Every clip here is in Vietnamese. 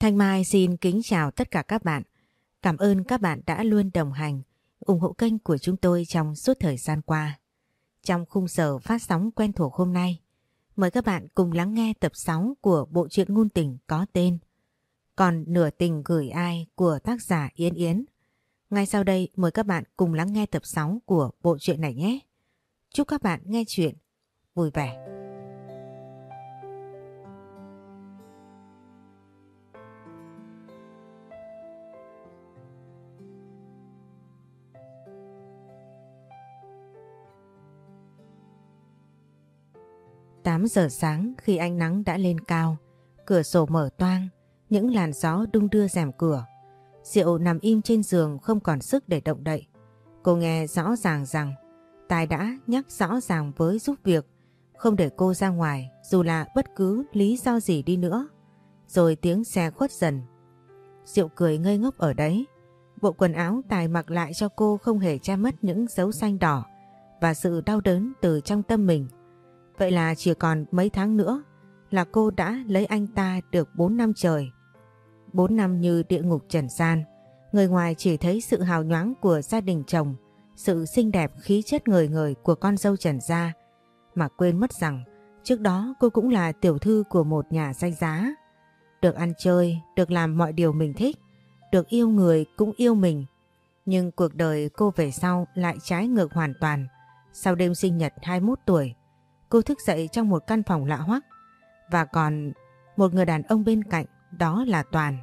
Thanh Mai xin kính chào tất cả các bạn. Cảm ơn các bạn đã luôn đồng hành, ủng hộ kênh của chúng tôi trong suốt thời gian qua. Trong khung giờ phát sóng quen thuộc hôm nay, mời các bạn cùng lắng nghe tập 6 của bộ truyện ngôn tình có tên Còn nửa tình gửi ai của tác giả Yến Yến. Ngay sau đây mời các bạn cùng lắng nghe tập 6 của bộ truyện này nhé. Chúc các bạn nghe chuyện vui vẻ. Tám giờ sáng khi ánh nắng đã lên cao, cửa sổ mở toang, những làn gió đung đưa rèm cửa. Diệu nằm im trên giường không còn sức để động đậy. Cô nghe rõ ràng rằng Tài đã nhắc rõ ràng với giúp việc không để cô ra ngoài dù là bất cứ lý do gì đi nữa. Rồi tiếng xe khuất dần. Diệu cười ngây ngốc ở đấy. Bộ quần áo Tài mặc lại cho cô không hề che mất những dấu xanh đỏ và sự đau đớn từ trong tâm mình. Vậy là chỉ còn mấy tháng nữa là cô đã lấy anh ta được 4 năm trời. 4 năm như địa ngục trần gian, người ngoài chỉ thấy sự hào nhoáng của gia đình chồng, sự xinh đẹp khí chất người người của con dâu Trần Gia, mà quên mất rằng trước đó cô cũng là tiểu thư của một nhà danh giá. Được ăn chơi, được làm mọi điều mình thích, được yêu người cũng yêu mình. Nhưng cuộc đời cô về sau lại trái ngược hoàn toàn. Sau đêm sinh nhật 21 tuổi, cô thức dậy trong một căn phòng lạ hoắc và còn một người đàn ông bên cạnh, đó là Toàn.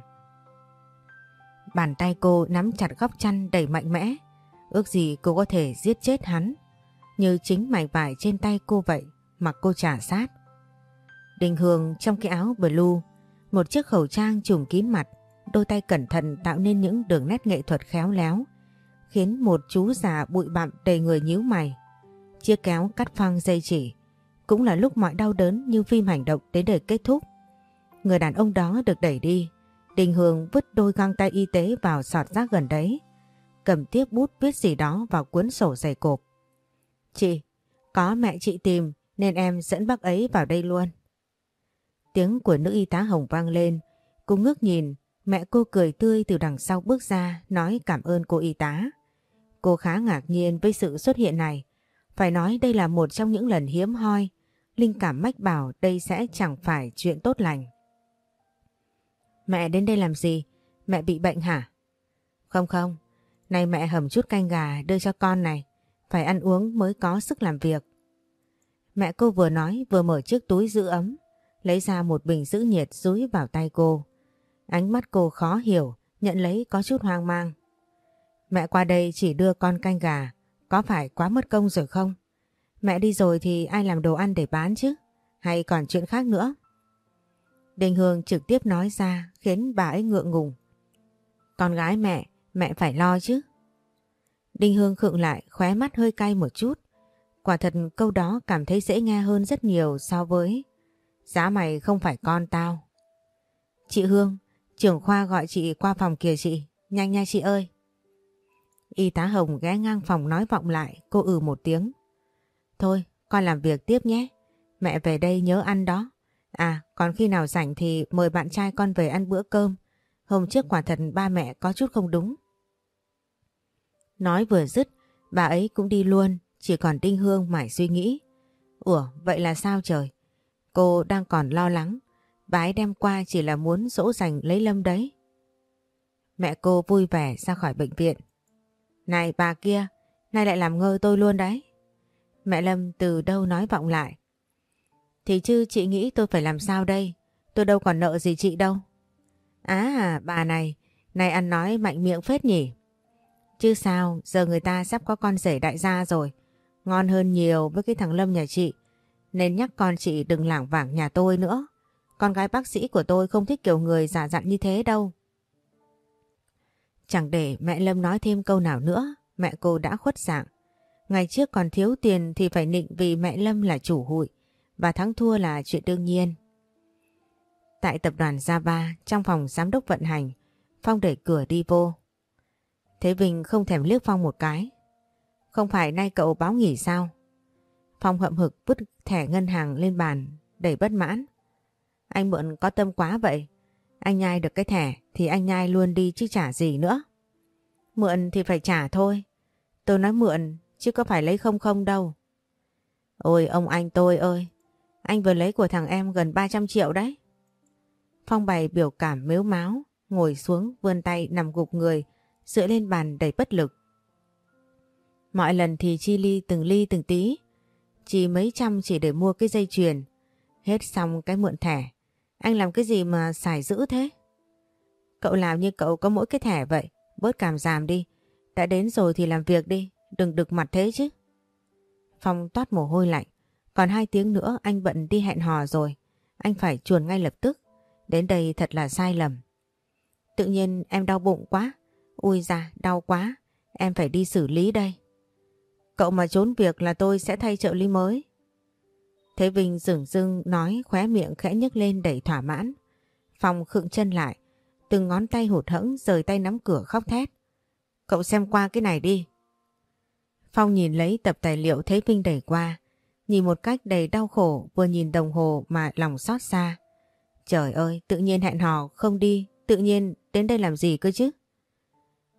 Bàn tay cô nắm chặt góc chăn đầy mạnh mẽ, ước gì cô có thể giết chết hắn, như chính mảnh vải trên tay cô vậy, mà cô trả sát. Đình Hương trong cái áo blue, một chiếc khẩu trang trùm kín mặt, đôi tay cẩn thận tạo nên những đường nét nghệ thuật khéo léo, khiến một chú già bụi bặm đầy người nhíu mày. Chiếc kéo cắt phăng dây chỉ, cũng là lúc mọi đau đớn như phim hành động đến đời kết thúc. Người đàn ông đó được đẩy đi, Đình Hương vứt đôi găng tay y tế vào sọt rác gần đấy, cầm tiếp bút viết gì đó vào cuốn sổ dày cộp. Chị, có mẹ chị tìm nên em dẫn bác ấy vào đây luôn. Tiếng của nữ y tá Hồng vang lên, cô ngước nhìn, mẹ cô cười tươi từ đằng sau bước ra nói cảm ơn cô y tá. Cô khá ngạc nhiên với sự xuất hiện này, phải nói đây là một trong những lần hiếm hoi, linh cảm mách bảo đây sẽ chẳng phải chuyện tốt lành. Mẹ đến đây làm gì? Mẹ bị bệnh hả? Không không, nay mẹ hầm chút canh gà đưa cho con này, phải ăn uống mới có sức làm việc. Mẹ cô vừa nói vừa mở chiếc túi giữ ấm, lấy ra một bình giữ nhiệt rúi vào tay cô. Ánh mắt cô khó hiểu, nhận lấy có chút hoang mang. Mẹ qua đây chỉ đưa con canh gà, có phải quá mất công rồi không? Mẹ đi rồi thì ai làm đồ ăn để bán chứ? Hay còn chuyện khác nữa? Đình Hương trực tiếp nói ra khiến bà ấy ngượng ngùng. Con gái mẹ, mẹ phải lo chứ. Đinh Hương khựng lại khóe mắt hơi cay một chút. Quả thật câu đó cảm thấy dễ nghe hơn rất nhiều so với Giá mày không phải con tao. Chị Hương, trưởng khoa gọi chị qua phòng kìa chị. Nhanh nha chị ơi. Y tá Hồng ghé ngang phòng nói vọng lại, cô ừ một tiếng. Thôi, con làm việc tiếp nhé. Mẹ về đây nhớ ăn đó. À, còn khi nào rảnh thì mời bạn trai con về ăn bữa cơm. Hôm trước quả thật ba mẹ có chút không đúng. Nói vừa dứt, bà ấy cũng đi luôn, chỉ còn Đinh Hương mải suy nghĩ. Ủa, vậy là sao trời? Cô đang còn lo lắng, bà ấy đem qua chỉ là muốn dỗ dành lấy Lâm đấy. Mẹ cô vui vẻ ra khỏi bệnh viện. Này bà kia, nay lại làm ngơ tôi luôn đấy. Mẹ Lâm từ đâu nói vọng lại. Thì chứ chị nghĩ tôi phải làm sao đây? Tôi đâu còn nợ gì chị đâu. À bà này, này ăn nói mạnh miệng phết nhỉ? Chứ sao, giờ người ta sắp có con rể đại gia rồi. Ngon hơn nhiều với cái thằng Lâm nhà chị. Nên nhắc con chị đừng lảng vảng nhà tôi nữa. Con gái bác sĩ của tôi không thích kiểu người giả dặn như thế đâu. Chẳng để mẹ Lâm nói thêm câu nào nữa, mẹ cô đã khuất dạng. Ngày trước còn thiếu tiền thì phải nịnh vì mẹ Lâm là chủ hụi và thắng thua là chuyện đương nhiên. Tại tập đoàn Java, trong phòng giám đốc vận hành, Phong đẩy cửa đi vô. Thế Vinh không thèm liếc Phong một cái. Không phải nay cậu báo nghỉ sao? Phong hậm hực vứt thẻ ngân hàng lên bàn, đầy bất mãn. Anh mượn có tâm quá vậy. Anh nhai được cái thẻ thì anh nhai luôn đi chứ trả gì nữa. Mượn thì phải trả thôi. Tôi nói mượn chứ có phải lấy không không đâu. Ôi ông anh tôi ơi, anh vừa lấy của thằng em gần 300 triệu đấy. Phong bày biểu cảm mếu máu, ngồi xuống vươn tay nằm gục người, dựa lên bàn đầy bất lực. Mọi lần thì chi ly từng ly từng tí, chỉ mấy trăm chỉ để mua cái dây chuyền. Hết xong cái mượn thẻ, anh làm cái gì mà xài dữ thế? Cậu làm như cậu có mỗi cái thẻ vậy, bớt cảm giảm đi. Đã đến rồi thì làm việc đi, đừng đực mặt thế chứ. Phong toát mồ hôi lạnh, còn hai tiếng nữa anh bận đi hẹn hò rồi. Anh phải chuồn ngay lập tức, đến đây thật là sai lầm. Tự nhiên em đau bụng quá, ui da đau quá, em phải đi xử lý đây. Cậu mà trốn việc là tôi sẽ thay trợ lý mới. Thế Vinh dửng dưng nói khóe miệng khẽ nhấc lên đầy thỏa mãn. Phong khựng chân lại, từng ngón tay hụt hẫng rời tay nắm cửa khóc thét. Cậu xem qua cái này đi. Phong nhìn lấy tập tài liệu thấy Vinh đẩy qua, nhìn một cách đầy đau khổ vừa nhìn đồng hồ mà lòng xót xa. Trời ơi, tự nhiên hẹn hò không đi, tự nhiên đến đây làm gì cơ chứ?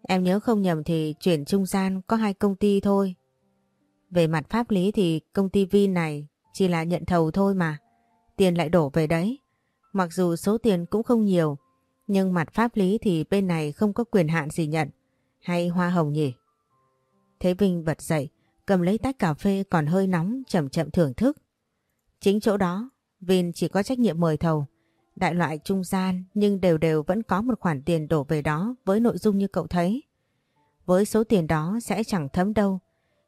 Em nhớ không nhầm thì chuyển trung gian có hai công ty thôi. Về mặt pháp lý thì công ty Vin này chỉ là nhận thầu thôi mà. Tiền lại đổ về đấy. Mặc dù số tiền cũng không nhiều, nhưng mặt pháp lý thì bên này không có quyền hạn gì nhận. Hay hoa hồng nhỉ? Thế Vinh bật dậy, cầm lấy tách cà phê còn hơi nóng chậm chậm thưởng thức. Chính chỗ đó, Vin chỉ có trách nhiệm mời thầu. Đại loại trung gian nhưng đều đều vẫn có một khoản tiền đổ về đó với nội dung như cậu thấy. Với số tiền đó sẽ chẳng thấm đâu.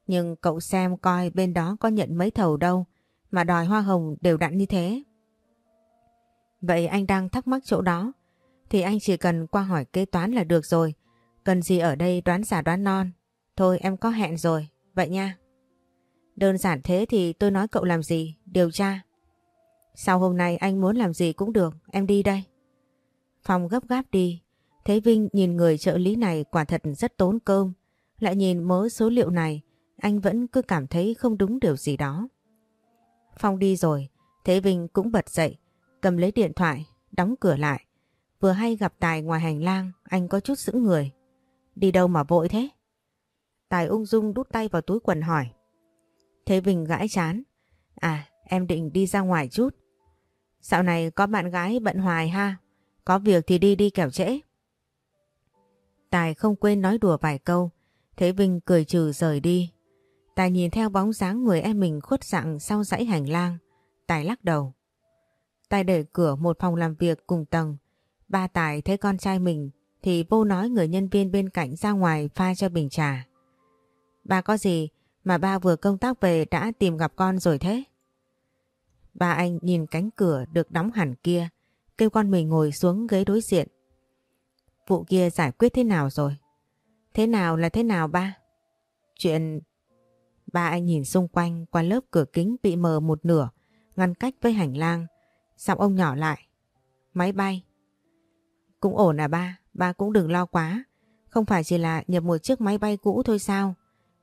Nhưng cậu xem coi bên đó có nhận mấy thầu đâu mà đòi hoa hồng đều đặn như thế. Vậy anh đang thắc mắc chỗ đó thì anh chỉ cần qua hỏi kế toán là được rồi. Cần gì ở đây đoán giả đoán non. Thôi em có hẹn rồi, vậy nha. Đơn giản thế thì tôi nói cậu làm gì, điều tra. Sau hôm nay anh muốn làm gì cũng được, em đi đây. Phong gấp gáp đi, thấy Vinh nhìn người trợ lý này quả thật rất tốn cơm. Lại nhìn mớ số liệu này, anh vẫn cứ cảm thấy không đúng điều gì đó. Phong đi rồi, Thế Vinh cũng bật dậy, cầm lấy điện thoại, đóng cửa lại. Vừa hay gặp Tài ngoài hành lang, anh có chút sững người. Đi đâu mà vội thế? Tài ung dung đút tay vào túi quần hỏi. Thế Vinh gãi chán. À, em định đi ra ngoài chút. Dạo này có bạn gái bận hoài ha. Có việc thì đi đi kẻo trễ. Tài không quên nói đùa vài câu. Thế Vinh cười trừ rời đi. Tài nhìn theo bóng dáng người em mình khuất dạng sau dãy hành lang. Tài lắc đầu. Tài để cửa một phòng làm việc cùng tầng. Ba Tài thấy con trai mình thì vô nói người nhân viên bên cạnh ra ngoài pha cho bình trà. Ba có gì mà ba vừa công tác về đã tìm gặp con rồi thế? Ba anh nhìn cánh cửa được đóng hẳn kia, kêu con mình ngồi xuống ghế đối diện. Vụ kia giải quyết thế nào rồi? Thế nào là thế nào ba? Chuyện... Ba anh nhìn xung quanh qua lớp cửa kính bị mờ một nửa, ngăn cách với hành lang. Giọng ông nhỏ lại. Máy bay. Cũng ổn à ba, ba cũng đừng lo quá. Không phải chỉ là nhập một chiếc máy bay cũ thôi sao?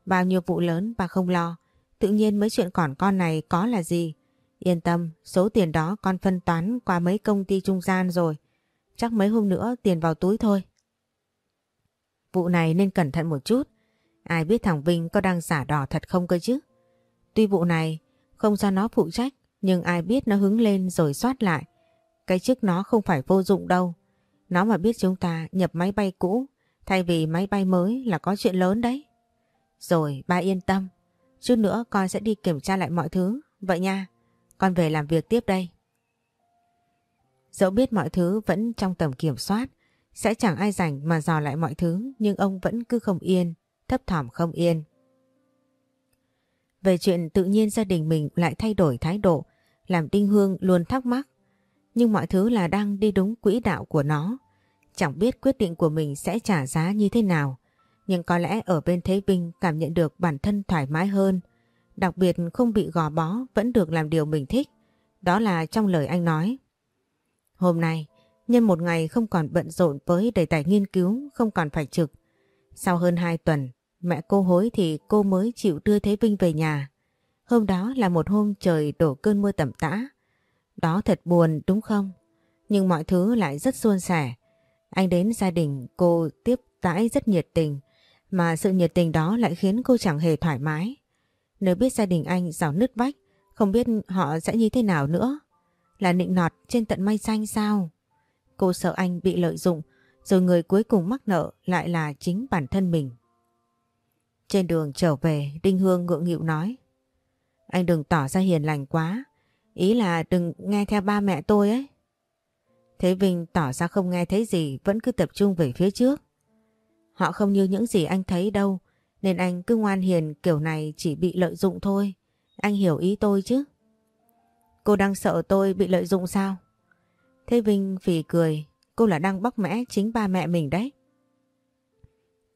Bao nhiêu vụ lớn bà không lo. Tự nhiên mấy chuyện còn con này có là gì? Yên tâm, số tiền đó con phân toán qua mấy công ty trung gian rồi. Chắc mấy hôm nữa tiền vào túi thôi. Vụ này nên cẩn thận một chút. Ai biết thằng Vinh có đang giả đỏ thật không cơ chứ? Tuy vụ này không do nó phụ trách, nhưng ai biết nó hứng lên rồi soát lại. Cái chức nó không phải vô dụng đâu. Nó mà biết chúng ta nhập máy bay cũ thay vì máy bay mới là có chuyện lớn đấy. Rồi ba yên tâm, chút nữa con sẽ đi kiểm tra lại mọi thứ. Vậy nha, con về làm việc tiếp đây. Dẫu biết mọi thứ vẫn trong tầm kiểm soát, sẽ chẳng ai rảnh mà dò lại mọi thứ nhưng ông vẫn cứ không yên, thấp thỏm không yên. Về chuyện tự nhiên gia đình mình lại thay đổi thái độ, làm Đinh Hương luôn thắc mắc. Nhưng mọi thứ là đang đi đúng quỹ đạo của nó. Chẳng biết quyết định của mình sẽ trả giá như thế nào. Nhưng có lẽ ở bên Thế Vinh cảm nhận được bản thân thoải mái hơn. Đặc biệt không bị gò bó vẫn được làm điều mình thích. Đó là trong lời anh nói. Hôm nay, nhân một ngày không còn bận rộn với đề tài nghiên cứu, không còn phải trực. Sau hơn 2 tuần, mẹ cô hối thì cô mới chịu đưa Thế Vinh về nhà. Hôm đó là một hôm trời đổ cơn mưa tầm tã. Đó thật buồn đúng không? Nhưng mọi thứ lại rất suôn sẻ. Anh đến gia đình cô tiếp tãi rất nhiệt tình, mà sự nhiệt tình đó lại khiến cô chẳng hề thoải mái. Nếu biết gia đình anh rào nứt vách, không biết họ sẽ như thế nào nữa. Là nịnh nọt trên tận mây xanh sao? Cô sợ anh bị lợi dụng, rồi người cuối cùng mắc nợ lại là chính bản thân mình. Trên đường trở về, Đinh Hương ngượng nghịu nói. Anh đừng tỏ ra hiền lành quá, ý là đừng nghe theo ba mẹ tôi ấy. Thế Vinh tỏ ra không nghe thấy gì vẫn cứ tập trung về phía trước. Họ không như những gì anh thấy đâu, nên anh cứ ngoan hiền kiểu này chỉ bị lợi dụng thôi. Anh hiểu ý tôi chứ. Cô đang sợ tôi bị lợi dụng sao? Thế Vinh phì cười, cô là đang bóc mẽ chính ba mẹ mình đấy.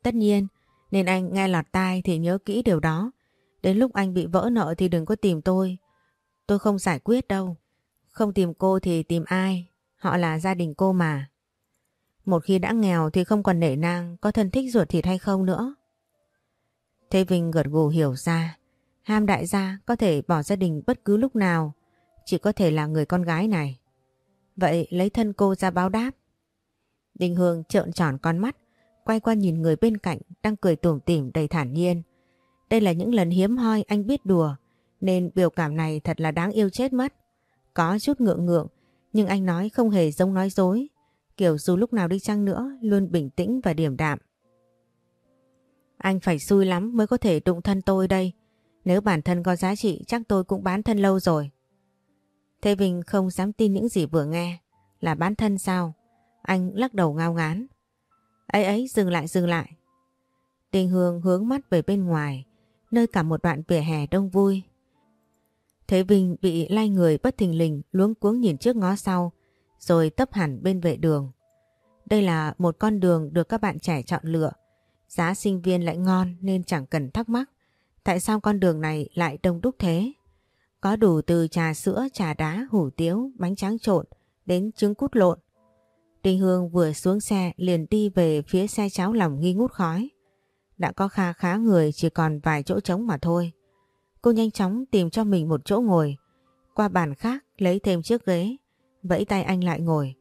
Tất nhiên, nên anh nghe lọt tai thì nhớ kỹ điều đó. Đến lúc anh bị vỡ nợ thì đừng có tìm tôi. Tôi không giải quyết đâu. Không tìm cô thì tìm ai? Họ là gia đình cô mà. Một khi đã nghèo thì không còn nể nang có thân thích ruột thịt hay không nữa. Thế Vinh gật gù hiểu ra. Ham đại gia có thể bỏ gia đình bất cứ lúc nào. Chỉ có thể là người con gái này. Vậy lấy thân cô ra báo đáp. Đình Hương trợn tròn con mắt, quay qua nhìn người bên cạnh đang cười tủm tỉm đầy thản nhiên. Đây là những lần hiếm hoi anh biết đùa, nên biểu cảm này thật là đáng yêu chết mất. Có chút ngượng ngượng, nhưng anh nói không hề giống nói dối. Kiểu dù lúc nào đi chăng nữa, luôn bình tĩnh và điềm đạm. Anh phải xui lắm mới có thể đụng thân tôi đây. Nếu bản thân có giá trị chắc tôi cũng bán thân lâu rồi. Thế Vinh không dám tin những gì vừa nghe. Là bán thân sao? Anh lắc đầu ngao ngán. Ấy ấy dừng lại dừng lại. Tình Hương hướng mắt về bên ngoài, nơi cả một đoạn vỉa hè đông vui. Thế Vinh bị lay người bất thình lình luống cuống nhìn trước ngó sau, rồi tấp hẳn bên vệ đường. Đây là một con đường được các bạn trẻ chọn lựa. Giá sinh viên lại ngon nên chẳng cần thắc mắc tại sao con đường này lại đông đúc thế. Có đủ từ trà sữa, trà đá, hủ tiếu, bánh tráng trộn đến trứng cút lộn. Đình Hương vừa xuống xe liền đi về phía xe cháo lòng nghi ngút khói. Đã có kha khá người chỉ còn vài chỗ trống mà thôi. Cô nhanh chóng tìm cho mình một chỗ ngồi. Qua bàn khác lấy thêm chiếc ghế. Vẫy tay anh lại ngồi.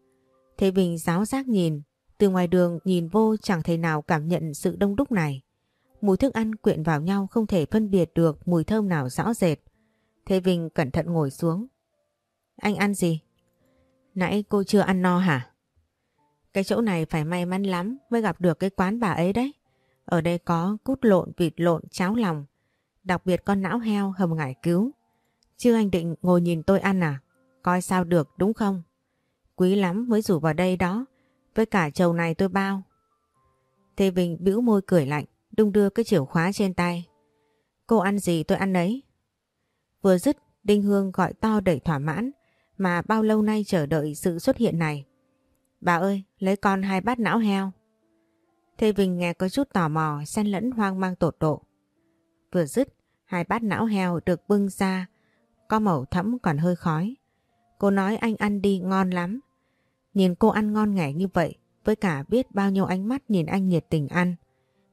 Thế Bình giáo giác nhìn. Từ ngoài đường nhìn vô chẳng thể nào cảm nhận sự đông đúc này. Mùi thức ăn quyện vào nhau không thể phân biệt được mùi thơm nào rõ rệt. Thế Vinh cẩn thận ngồi xuống. Anh ăn gì? Nãy cô chưa ăn no hả? Cái chỗ này phải may mắn lắm mới gặp được cái quán bà ấy đấy. Ở đây có cút lộn, vịt lộn, cháo lòng. Đặc biệt con não heo hầm ngải cứu. Chứ anh định ngồi nhìn tôi ăn à? Coi sao được đúng không? Quý lắm mới rủ vào đây đó. Với cả chầu này tôi bao. Thế Vinh bĩu môi cười lạnh, đung đưa cái chìa khóa trên tay. Cô ăn gì tôi ăn đấy. Vừa dứt, Đinh Hương gọi to đầy thỏa mãn, mà bao lâu nay chờ đợi sự xuất hiện này. Bà ơi, lấy con hai bát não heo. Thế Vinh nghe có chút tò mò, xen lẫn hoang mang tột độ. Vừa dứt, hai bát não heo được bưng ra, có màu thẫm còn hơi khói. Cô nói anh ăn đi ngon lắm. Nhìn cô ăn ngon nghẻ như vậy, với cả biết bao nhiêu ánh mắt nhìn anh nhiệt tình ăn.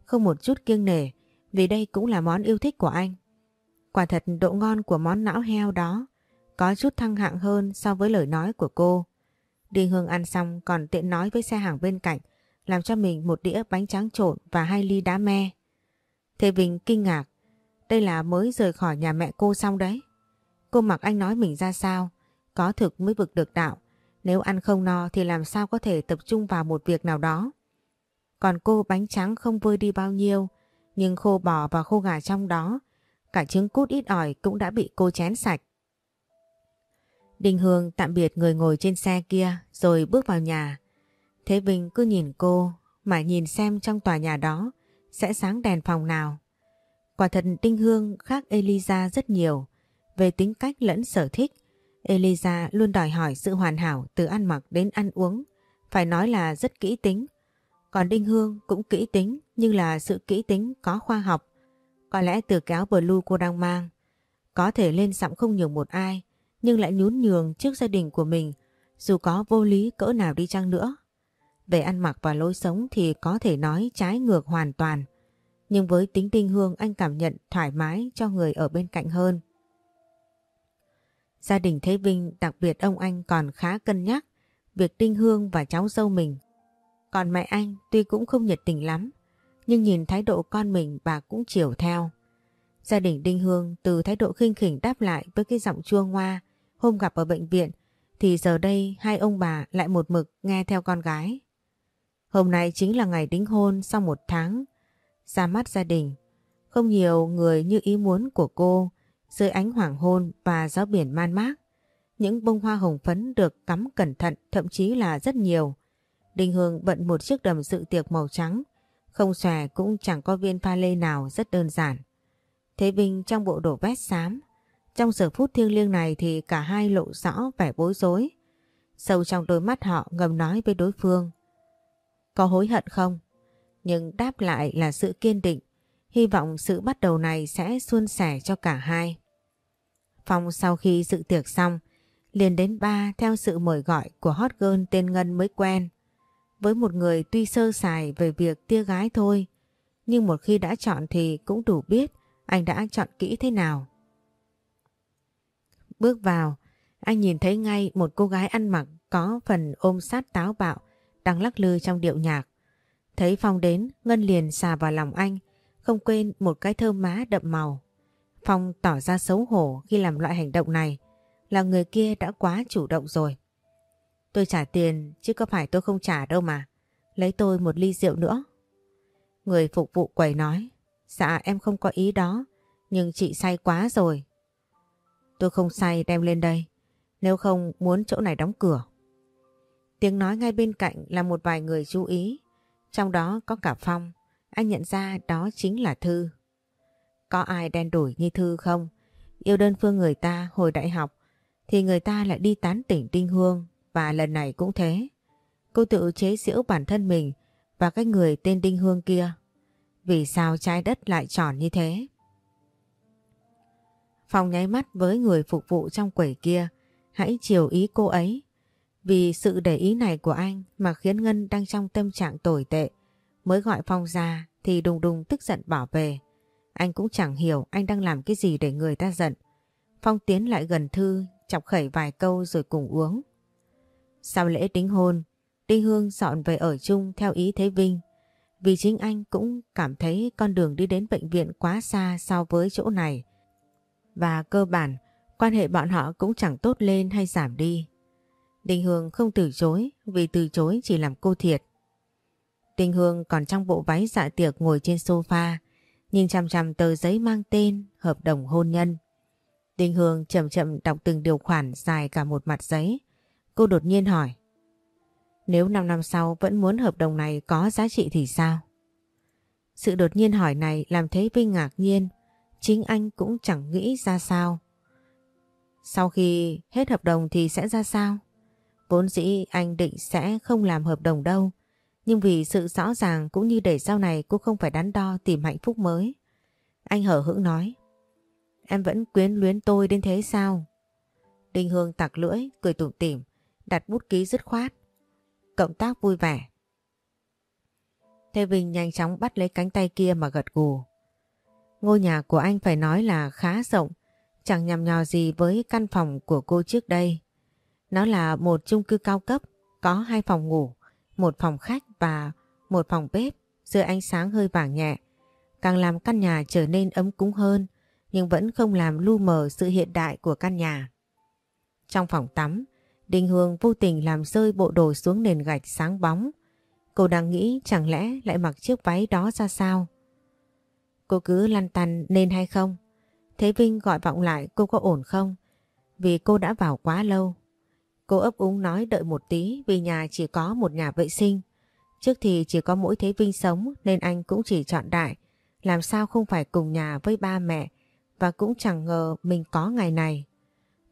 Không một chút kiêng nể, vì đây cũng là món yêu thích của anh. Quả thật độ ngon của món não heo đó có chút thăng hạng hơn so với lời nói của cô. Đi Hương ăn xong còn tiện nói với xe hàng bên cạnh làm cho mình một đĩa bánh tráng trộn và hai ly đá me. Thế Vinh kinh ngạc, đây là mới rời khỏi nhà mẹ cô xong đấy. Cô mặc anh nói mình ra sao, có thực mới vực được đạo. Nếu ăn không no thì làm sao có thể tập trung vào một việc nào đó. Còn cô bánh trắng không vơi đi bao nhiêu, nhưng khô bò và khô gà trong đó, cả trứng cút ít ỏi cũng đã bị cô chén sạch. Đình Hương tạm biệt người ngồi trên xe kia rồi bước vào nhà. Thế Vinh cứ nhìn cô mà nhìn xem trong tòa nhà đó sẽ sáng đèn phòng nào. Quả thật Đinh Hương khác Eliza rất nhiều về tính cách lẫn sở thích. Eliza luôn đòi hỏi sự hoàn hảo từ ăn mặc đến ăn uống, phải nói là rất kỹ tính. Còn Đinh Hương cũng kỹ tính nhưng là sự kỹ tính có khoa học. Có lẽ từ kéo blue cô đang mang, có thể lên giọng không nhường một ai nhưng lại nhún nhường trước gia đình của mình dù có vô lý cỡ nào đi chăng nữa. Về ăn mặc và lối sống thì có thể nói trái ngược hoàn toàn. Nhưng với tính Đinh Hương anh cảm nhận thoải mái cho người ở bên cạnh hơn. Gia đình Thế Vinh đặc biệt ông anh còn khá cân nhắc việc Đinh Hương và cháu dâu mình. Còn mẹ anh tuy cũng không nhiệt tình lắm, nhưng nhìn thái độ con mình bà cũng chiều theo. Gia đình Đinh Hương từ thái độ khinh khỉnh đáp lại với cái giọng chua ngoa hôm gặp ở bệnh viện thì giờ đây hai ông bà lại một mực nghe theo con gái. Hôm nay chính là ngày đính hôn sau một tháng. Ra mắt gia đình, không nhiều người như ý muốn của cô dưới ánh hoàng hôn và gió biển man mác. Những bông hoa hồng phấn được cắm cẩn thận thậm chí là rất nhiều. Đình Hương bận một chiếc đầm dự tiệc màu trắng, không xòe cũng chẳng có viên pha lê nào rất đơn giản. Thế Vinh trong bộ đồ vest xám, trong giờ phút thiêng liêng này thì cả hai lộ rõ vẻ bối rối. Sâu trong đôi mắt họ ngầm nói với đối phương. Có hối hận không? Nhưng đáp lại là sự kiên định, hy vọng sự bắt đầu này sẽ suôn sẻ cho cả hai. Phong sau khi dự tiệc xong, liền đến ba theo sự mời gọi của hot girl tên Ngân mới quen. Với một người tuy sơ sài về việc tia gái thôi, nhưng một khi đã chọn thì cũng đủ biết anh đã chọn kỹ thế nào. Bước vào, anh nhìn thấy ngay một cô gái ăn mặc có phần ôm sát táo bạo đang lắc lư trong điệu nhạc. Thấy Phong đến, Ngân liền xà vào lòng anh, không quên một cái thơm má đậm màu. Phong tỏ ra xấu hổ khi làm loại hành động này, là người kia đã quá chủ động rồi. Tôi trả tiền chứ có phải tôi không trả đâu mà. Lấy tôi một ly rượu nữa. Người phục vụ quầy nói. Dạ em không có ý đó. Nhưng chị say quá rồi. Tôi không say đem lên đây. Nếu không muốn chỗ này đóng cửa. Tiếng nói ngay bên cạnh là một vài người chú ý. Trong đó có cả Phong. Anh nhận ra đó chính là Thư. Có ai đen đủi như Thư không? Yêu đơn phương người ta hồi đại học, thì người ta lại đi tán tỉnh Đinh Hương, và lần này cũng thế. Cô tự chế giễu bản thân mình và cái người tên Đinh Hương kia. Vì sao trái đất lại tròn như thế? phòng nháy mắt với người phục vụ trong quầy kia. Hãy chiều ý cô ấy. Vì sự để ý này của anh mà khiến Ngân đang trong tâm trạng tồi tệ. Mới gọi Phong ra thì đùng đùng tức giận bỏ về. Anh cũng chẳng hiểu anh đang làm cái gì để người ta giận. Phong tiến lại gần Thư chọc khẩy vài câu rồi cùng uống. Sau lễ đính hôn, Đinh Hương dọn về ở chung theo ý Thế Vinh. Vì chính anh cũng cảm thấy con đường đi đến bệnh viện quá xa so với chỗ này. Và cơ bản, quan hệ bọn họ cũng chẳng tốt lên hay giảm đi. Đinh Hương không từ chối vì từ chối chỉ làm cô thiệt. Đinh Hương còn trong bộ váy dạ tiệc ngồi trên sofa, nhìn chằm chằm tờ giấy mang tên, hợp đồng hôn nhân. Đinh Hương chậm chậm đọc từng điều khoản dài cả một mặt giấy. Cô đột nhiên hỏi. Nếu 5 năm sau vẫn muốn hợp đồng này có giá trị thì sao? Sự đột nhiên hỏi này làm thấy Vinh ngạc nhiên. Chính anh cũng chẳng nghĩ ra sao. Sau khi hết hợp đồng thì sẽ ra sao? Vốn dĩ anh định sẽ không làm hợp đồng đâu. Nhưng vì sự rõ ràng cũng như để sau này cô không phải đắn đo tìm hạnh phúc mới. Anh hở hững nói. Em vẫn quyến luyến tôi đến thế sao? Đinh Hương tặc lưỡi, cười tủm tỉm, đặt bút ký dứt khoát. Cộng tác vui vẻ. Thế Vinh nhanh chóng bắt lấy cánh tay kia mà gật gù. Ngôi nhà của anh phải nói là khá rộng, chẳng nhằm nhò gì với căn phòng của cô trước đây. Nó là một chung cư cao cấp, có hai phòng ngủ, một phòng khách và một phòng bếp dưới ánh sáng hơi vàng nhẹ. Càng làm căn nhà trở nên ấm cúng hơn, nhưng vẫn không làm lu mờ sự hiện đại của căn nhà. Trong phòng tắm, Đinh Hương vô tình làm rơi bộ đồ xuống nền gạch sáng bóng. Cô đang nghĩ chẳng lẽ lại mặc chiếc váy đó ra sao? Cô cứ lăn tăn nên hay không? Thế Vinh gọi vọng lại cô có ổn không? Vì cô đã vào quá lâu. Cô ấp úng nói đợi một tí vì nhà chỉ có một nhà vệ sinh. Trước thì chỉ có mỗi Thế Vinh sống nên anh cũng chỉ chọn đại. Làm sao không phải cùng nhà với ba mẹ và cũng chẳng ngờ mình có ngày này.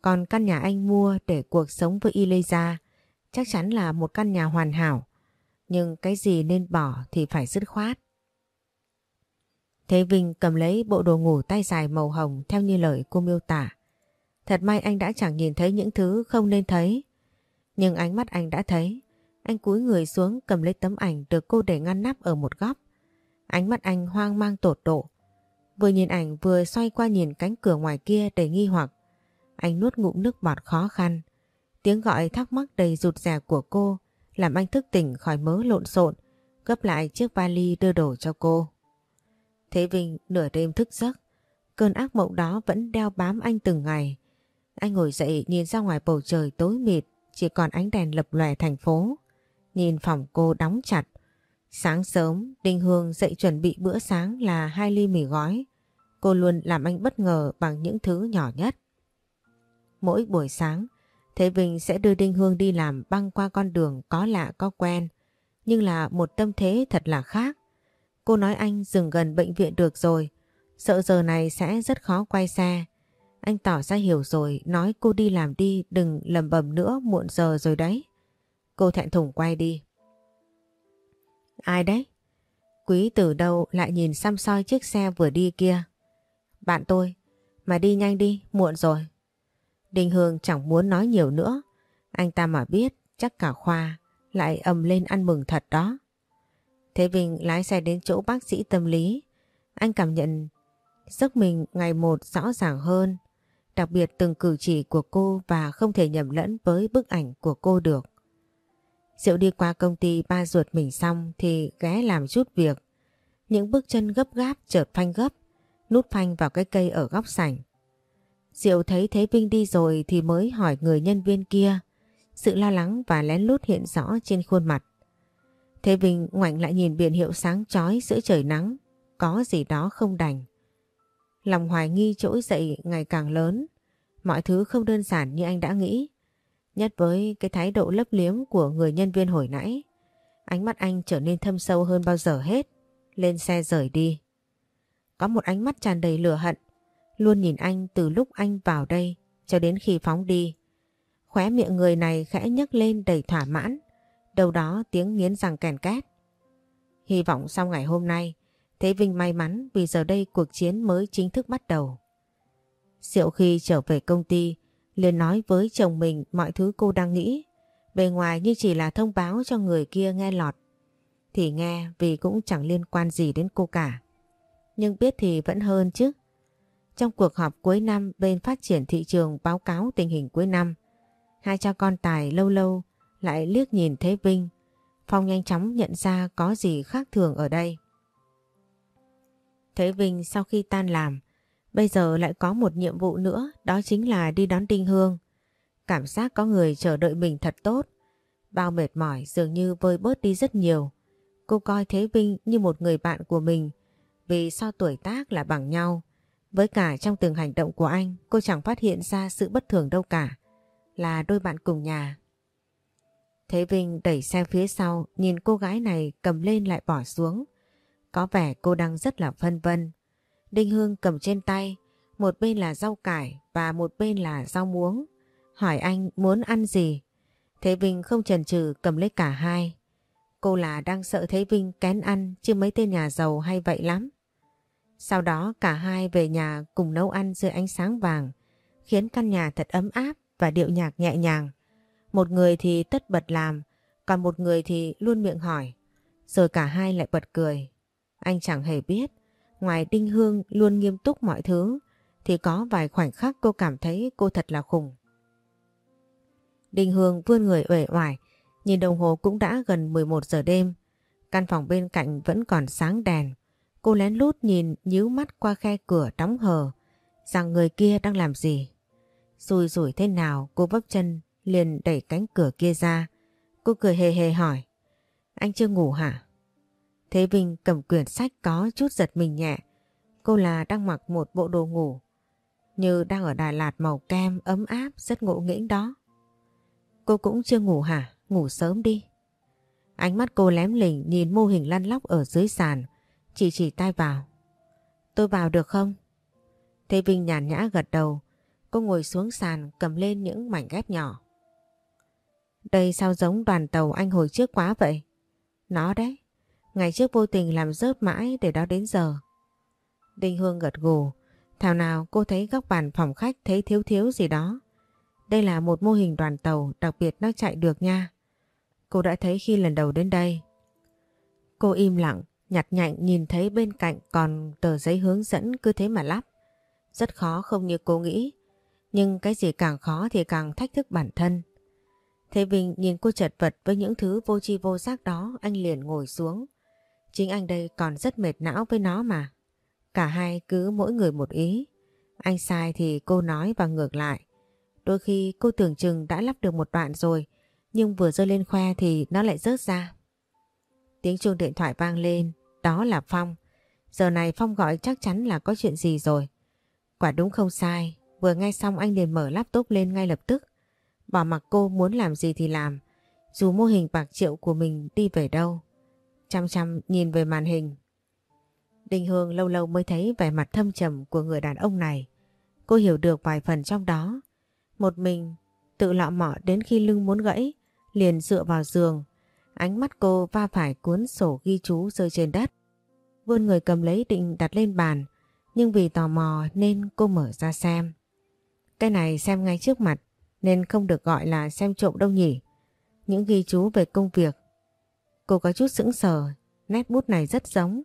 Còn căn nhà anh mua để cuộc sống với Ileza chắc chắn là một căn nhà hoàn hảo. Nhưng cái gì nên bỏ thì phải dứt khoát. Thế Vinh cầm lấy bộ đồ ngủ tay dài màu hồng theo như lời cô miêu tả. Thật may anh đã chẳng nhìn thấy những thứ không nên thấy. Nhưng ánh mắt anh đã thấy. Anh cúi người xuống cầm lấy tấm ảnh được cô để ngăn nắp ở một góc. Ánh mắt anh hoang mang tột độ. Vừa nhìn ảnh vừa xoay qua nhìn cánh cửa ngoài kia đầy nghi hoặc. Anh nuốt ngụm nước bọt khó khăn. Tiếng gọi thắc mắc đầy rụt rè của cô làm anh thức tỉnh khỏi mớ lộn xộn, gấp lại chiếc vali đưa đồ cho cô. Thế Vinh nửa đêm thức giấc, cơn ác mộng đó vẫn đeo bám anh từng ngày. Anh ngồi dậy nhìn ra ngoài bầu trời tối mịt, chỉ còn ánh đèn lập lòe thành phố. Nhìn phòng cô đóng chặt. Sáng sớm, Đinh Hương dậy chuẩn bị bữa sáng là hai ly mì gói. Cô luôn làm anh bất ngờ bằng những thứ nhỏ nhất. Mỗi buổi sáng, Thế Vinh sẽ đưa Đinh Hương đi làm băng qua con đường có lạ có quen, nhưng là một tâm thế thật là khác. Cô nói anh dừng gần bệnh viện được rồi, sợ giờ này sẽ rất khó quay xe. Anh tỏ ra hiểu rồi, nói cô đi làm đi, đừng lầm bầm nữa, muộn giờ rồi đấy. Cô thẹn thùng quay đi. Ai đấy? Quý từ đâu lại nhìn xăm soi chiếc xe vừa đi kia. Bạn tôi, mà đi nhanh đi, muộn rồi. Đình Hương chẳng muốn nói nhiều nữa. Anh ta mà biết chắc cả khoa lại ầm lên ăn mừng thật đó. Thế Vinh lái xe đến chỗ bác sĩ tâm lý. Anh cảm nhận giấc mình ngày một rõ ràng hơn. Đặc biệt từng cử chỉ của cô và không thể nhầm lẫn với bức ảnh của cô được. Diệu đi qua công ty ba ruột mình xong thì ghé làm chút việc. Những bước chân gấp gáp chợt phanh gấp, nút phanh vào cái cây ở góc sảnh. Diệu thấy Thế Vinh đi rồi thì mới hỏi người nhân viên kia. Sự lo lắng và lén lút hiện rõ trên khuôn mặt. Thế Vinh ngoảnh lại nhìn biển hiệu sáng chói giữa trời nắng. Có gì đó không đành. Lòng hoài nghi trỗi dậy ngày càng lớn. Mọi thứ không đơn giản như anh đã nghĩ. Nhất với cái thái độ lấp liếm của người nhân viên hồi nãy. Ánh mắt anh trở nên thâm sâu hơn bao giờ hết. Lên xe rời đi. Có một ánh mắt tràn đầy lửa hận Luôn nhìn anh từ lúc anh vào đây cho đến khi phóng đi. Khóe miệng người này khẽ nhấc lên đầy thỏa mãn. Đâu đó tiếng nghiến răng kèn két. Hy vọng sau ngày hôm nay, Thế Vinh may mắn vì giờ đây cuộc chiến mới chính thức bắt đầu. Diệu khi trở về công ty, liền nói với chồng mình mọi thứ cô đang nghĩ. Bề ngoài như chỉ là thông báo cho người kia nghe lọt. Thì nghe vì cũng chẳng liên quan gì đến cô cả. Nhưng biết thì vẫn hơn chứ. Trong cuộc họp cuối năm bên phát triển thị trường báo cáo tình hình cuối năm, hai cha con Tài lâu lâu lại liếc nhìn Thế Vinh. Phong nhanh chóng nhận ra có gì khác thường ở đây. Thế Vinh sau khi tan làm, bây giờ lại có một nhiệm vụ nữa, đó chính là đi đón Đinh Hương. Cảm giác có người chờ đợi mình thật tốt. Bao mệt mỏi dường như vơi bớt đi rất nhiều. Cô coi Thế Vinh như một người bạn của mình, vì so tuổi tác là bằng nhau. Với cả trong từng hành động của anh cô chẳng phát hiện ra sự bất thường đâu cả. Là đôi bạn cùng nhà. Thế Vinh đẩy xe phía sau nhìn cô gái này cầm lên lại bỏ xuống. Có vẻ cô đang rất là phân vân. Đinh Hương cầm trên tay một bên là rau cải và một bên là rau muống. Hỏi anh muốn ăn gì? Thế Vinh không chần chừ cầm lấy cả hai. Cô là đang sợ Thế Vinh kén ăn chứ mấy tên nhà giàu hay vậy lắm. Sau đó cả hai về nhà cùng nấu ăn dưới ánh sáng vàng, khiến căn nhà thật ấm áp và điệu nhạc nhẹ nhàng. Một người thì tất bật làm, còn một người thì luôn miệng hỏi. Rồi cả hai lại bật cười. Anh chẳng hề biết, ngoài Đinh Hương luôn nghiêm túc mọi thứ, thì có vài khoảnh khắc cô cảm thấy cô thật là khủng. Đinh Hương vươn người uể oải, nhìn đồng hồ cũng đã gần 11 giờ đêm. Căn phòng bên cạnh vẫn còn sáng đèn. Cô lén lút nhìn nhíu mắt qua khe cửa đóng hờ rằng người kia đang làm gì. Rùi rủi thế nào cô vấp chân liền đẩy cánh cửa kia ra. Cô cười hề hề hỏi Anh chưa ngủ hả? Thế Vinh cầm quyển sách có chút giật mình nhẹ. Cô là đang mặc một bộ đồ ngủ, như đang ở Đà Lạt màu kem, ấm áp, rất ngộ nghĩnh đó. Cô cũng chưa ngủ hả? Ngủ sớm đi. Ánh mắt cô lém lỉnh nhìn mô hình lăn lóc ở dưới sàn chỉ chỉ tay vào. Tôi vào được không? Thế Vinh nhàn nhã gật đầu. Cô ngồi xuống sàn, cầm lên những mảnh ghép nhỏ. Đây sao giống đoàn tàu anh hồi trước quá vậy? Nó đấy. Ngày trước vô tình làm rớt mãi để đó đến giờ. Đinh Hương gật gù. Thảo nào cô thấy góc bàn phòng khách thấy thiếu thiếu gì đó. Đây là một mô hình đoàn tàu đặc biệt nó chạy được nha. Cô đã thấy khi lần đầu đến đây. Cô im lặng Nhặt nhạnh nhìn thấy bên cạnh còn tờ giấy hướng dẫn cứ thế mà lắp. Rất khó không như cô nghĩ. Nhưng cái gì càng khó thì càng thách thức bản thân. Thế Vinh nhìn cô chật vật với những thứ vô tri vô giác đó, anh liền ngồi xuống. Chính anh đây còn rất mệt não với nó mà. Cả hai cứ mỗi người một ý. Anh sai thì cô nói và ngược lại. Đôi khi cô tưởng chừng đã lắp được một đoạn rồi, nhưng vừa rơi lên khoe thì nó lại rớt ra. Tiếng chuông điện thoại vang lên, đó là Phong. Giờ này Phong gọi chắc chắn là có chuyện gì rồi. Quả đúng không sai, vừa nghe xong anh liền mở laptop lên ngay lập tức. Bỏ mặc cô muốn làm gì thì làm, dù mô hình bạc triệu của mình đi về đâu. Chăm chăm nhìn về màn hình. Đình Hương lâu lâu mới thấy vẻ mặt thâm trầm của người đàn ông này. Cô hiểu được vài phần trong đó. Một mình, tự lọ mọ đến khi lưng muốn gãy, liền dựa vào giường. Ánh mắt cô va phải cuốn sổ ghi chú rơi trên đất. Vươn người cầm lấy định đặt lên bàn, nhưng vì tò mò nên cô mở ra xem. Cái này xem ngay trước mặt nên không được gọi là xem trộm đâu nhỉ. Những ghi chú về công việc. Cô có chút sững sờ, nét bút này rất giống.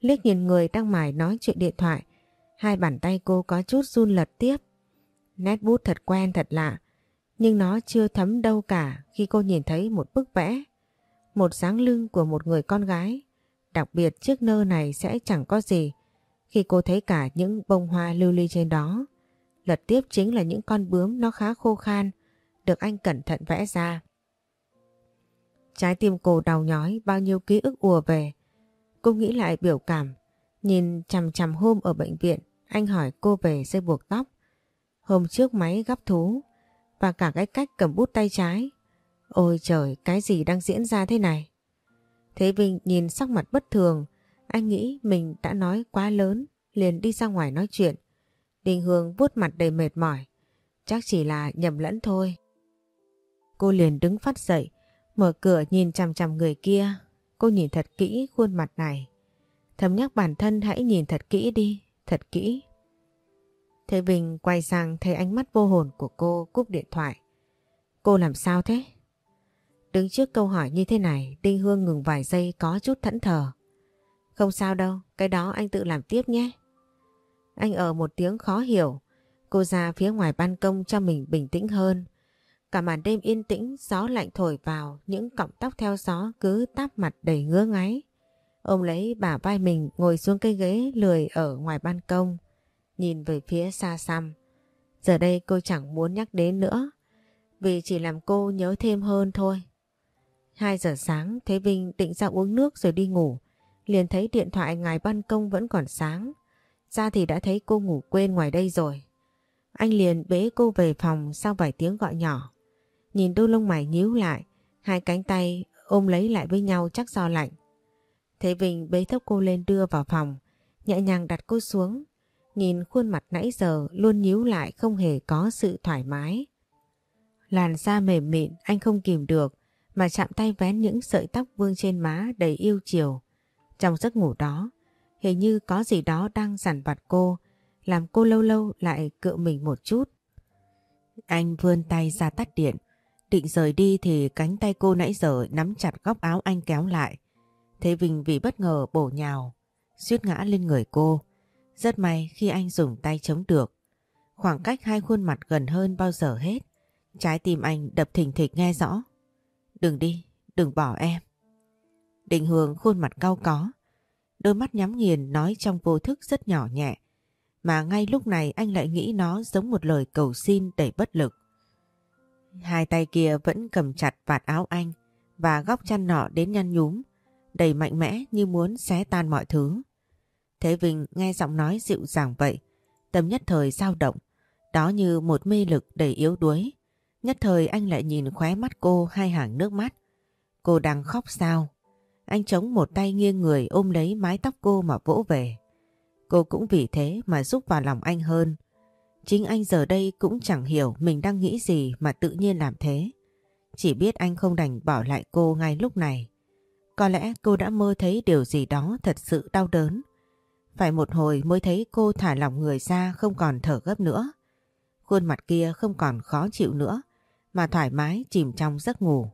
Liếc nhìn người đang mải nói chuyện điện thoại, hai bàn tay cô có chút run lật tiếp. Nét bút thật quen thật lạ, nhưng nó chưa thấm đâu cả khi cô nhìn thấy một bức vẽ. Một dáng lưng của một người con gái. Đặc biệt chiếc nơ này sẽ chẳng có gì khi cô thấy cả những bông hoa lưu ly trên đó. Lật tiếp chính là những con bướm nó khá khô khan, được anh cẩn thận vẽ ra. Trái tim cô đau nhói bao nhiêu ký ức ùa về. Cô nghĩ lại biểu cảm, nhìn chằm chằm hôm ở bệnh viện, anh hỏi cô về dây buộc tóc. Hôm trước máy gắp thú và cả cái cách cầm bút tay trái. Ôi trời, cái gì đang diễn ra thế này? Thế Vinh nhìn sắc mặt bất thường, anh nghĩ mình đã nói quá lớn, liền đi ra ngoài nói chuyện. Đình Hương vuốt mặt đầy mệt mỏi. Chắc chỉ là nhầm lẫn thôi. Cô liền đứng phát dậy, mở cửa nhìn chằm chằm người kia. Cô nhìn thật kỹ khuôn mặt này. Thầm nhắc bản thân hãy nhìn thật kỹ đi, thật kỹ. Thế Vinh quay sang thấy ánh mắt vô hồn của cô cúp điện thoại. Cô làm sao thế? Đứng trước câu hỏi như thế này, Đinh Hương ngừng vài giây có chút thẫn thờ. Không sao đâu, cái đó anh tự làm tiếp nhé. Anh ở một tiếng khó hiểu. Cô ra phía ngoài ban công cho mình bình tĩnh hơn. Cả màn đêm yên tĩnh, gió lạnh thổi vào, những cọng tóc theo gió cứ táp mặt đầy ngứa ngáy. Ông lấy bả vai mình ngồi xuống cây ghế lười ở ngoài ban công, nhìn về phía xa xăm. Giờ đây cô chẳng muốn nhắc đến nữa, vì chỉ làm cô nhớ thêm hơn thôi. 2 giờ sáng, Thế Vinh định ra uống nước rồi đi ngủ, liền thấy điện thoại ngài ban công vẫn còn sáng. Ra thì đã thấy cô ngủ quên ngoài đây rồi. Anh liền bế cô về phòng sau vài tiếng gọi nhỏ. Nhìn đôi lông mày nhíu lại, hai cánh tay ôm lấy lại với nhau chắc do lạnh. Thế Vinh bế thốc cô lên đưa vào phòng, nhẹ nhàng đặt cô xuống. Nhìn khuôn mặt nãy giờ luôn nhíu lại không hề có sự thoải mái. Làn da mềm mịn anh không kìm được mà chạm tay vén những sợi tóc vương trên má đầy yêu chiều. Trong giấc ngủ đó, hình như có gì đó đang giản vặt cô, làm cô lâu lâu lại cựa mình một chút. Anh vươn tay ra tắt điện, định rời đi thì cánh tay cô nãy giờ nắm chặt góc áo anh kéo lại. Thế Vinh vì bất ngờ bổ nhào, suýt ngã lên người cô. Rất may khi anh dùng tay chống được. Khoảng cách hai khuôn mặt gần hơn bao giờ hết. Trái tim anh đập thình thịch nghe rõ. Đừng đi, đừng bỏ em. Định hướng khuôn mặt cao có, đôi mắt nhắm nghiền nói trong vô thức rất nhỏ nhẹ. Mà ngay lúc này anh lại nghĩ nó giống một lời cầu xin đầy bất lực. Hai tay kia vẫn cầm chặt vạt áo anh và góc chăn nọ đến nhăn nhúm, đầy mạnh mẽ như muốn xé tan mọi thứ. Thế Vinh nghe giọng nói dịu dàng vậy, tâm nhất thời dao động, đó như một mê lực đầy yếu đuối. Nhất thời anh lại nhìn khóe mắt cô hai hàng nước mắt. Cô đang khóc sao? Anh chống một tay nghiêng người ôm lấy mái tóc cô mà vỗ về. Cô cũng vì thế mà giúp vào lòng anh hơn. Chính anh giờ đây cũng chẳng hiểu mình đang nghĩ gì mà tự nhiên làm thế. Chỉ biết anh không đành bỏ lại cô ngay lúc này. Có lẽ cô đã mơ thấy điều gì đó thật sự đau đớn. Phải một hồi mới thấy cô thả lỏng người ra không còn thở gấp nữa. Khuôn mặt kia không còn khó chịu nữa mà thoải mái chìm trong giấc ngủ.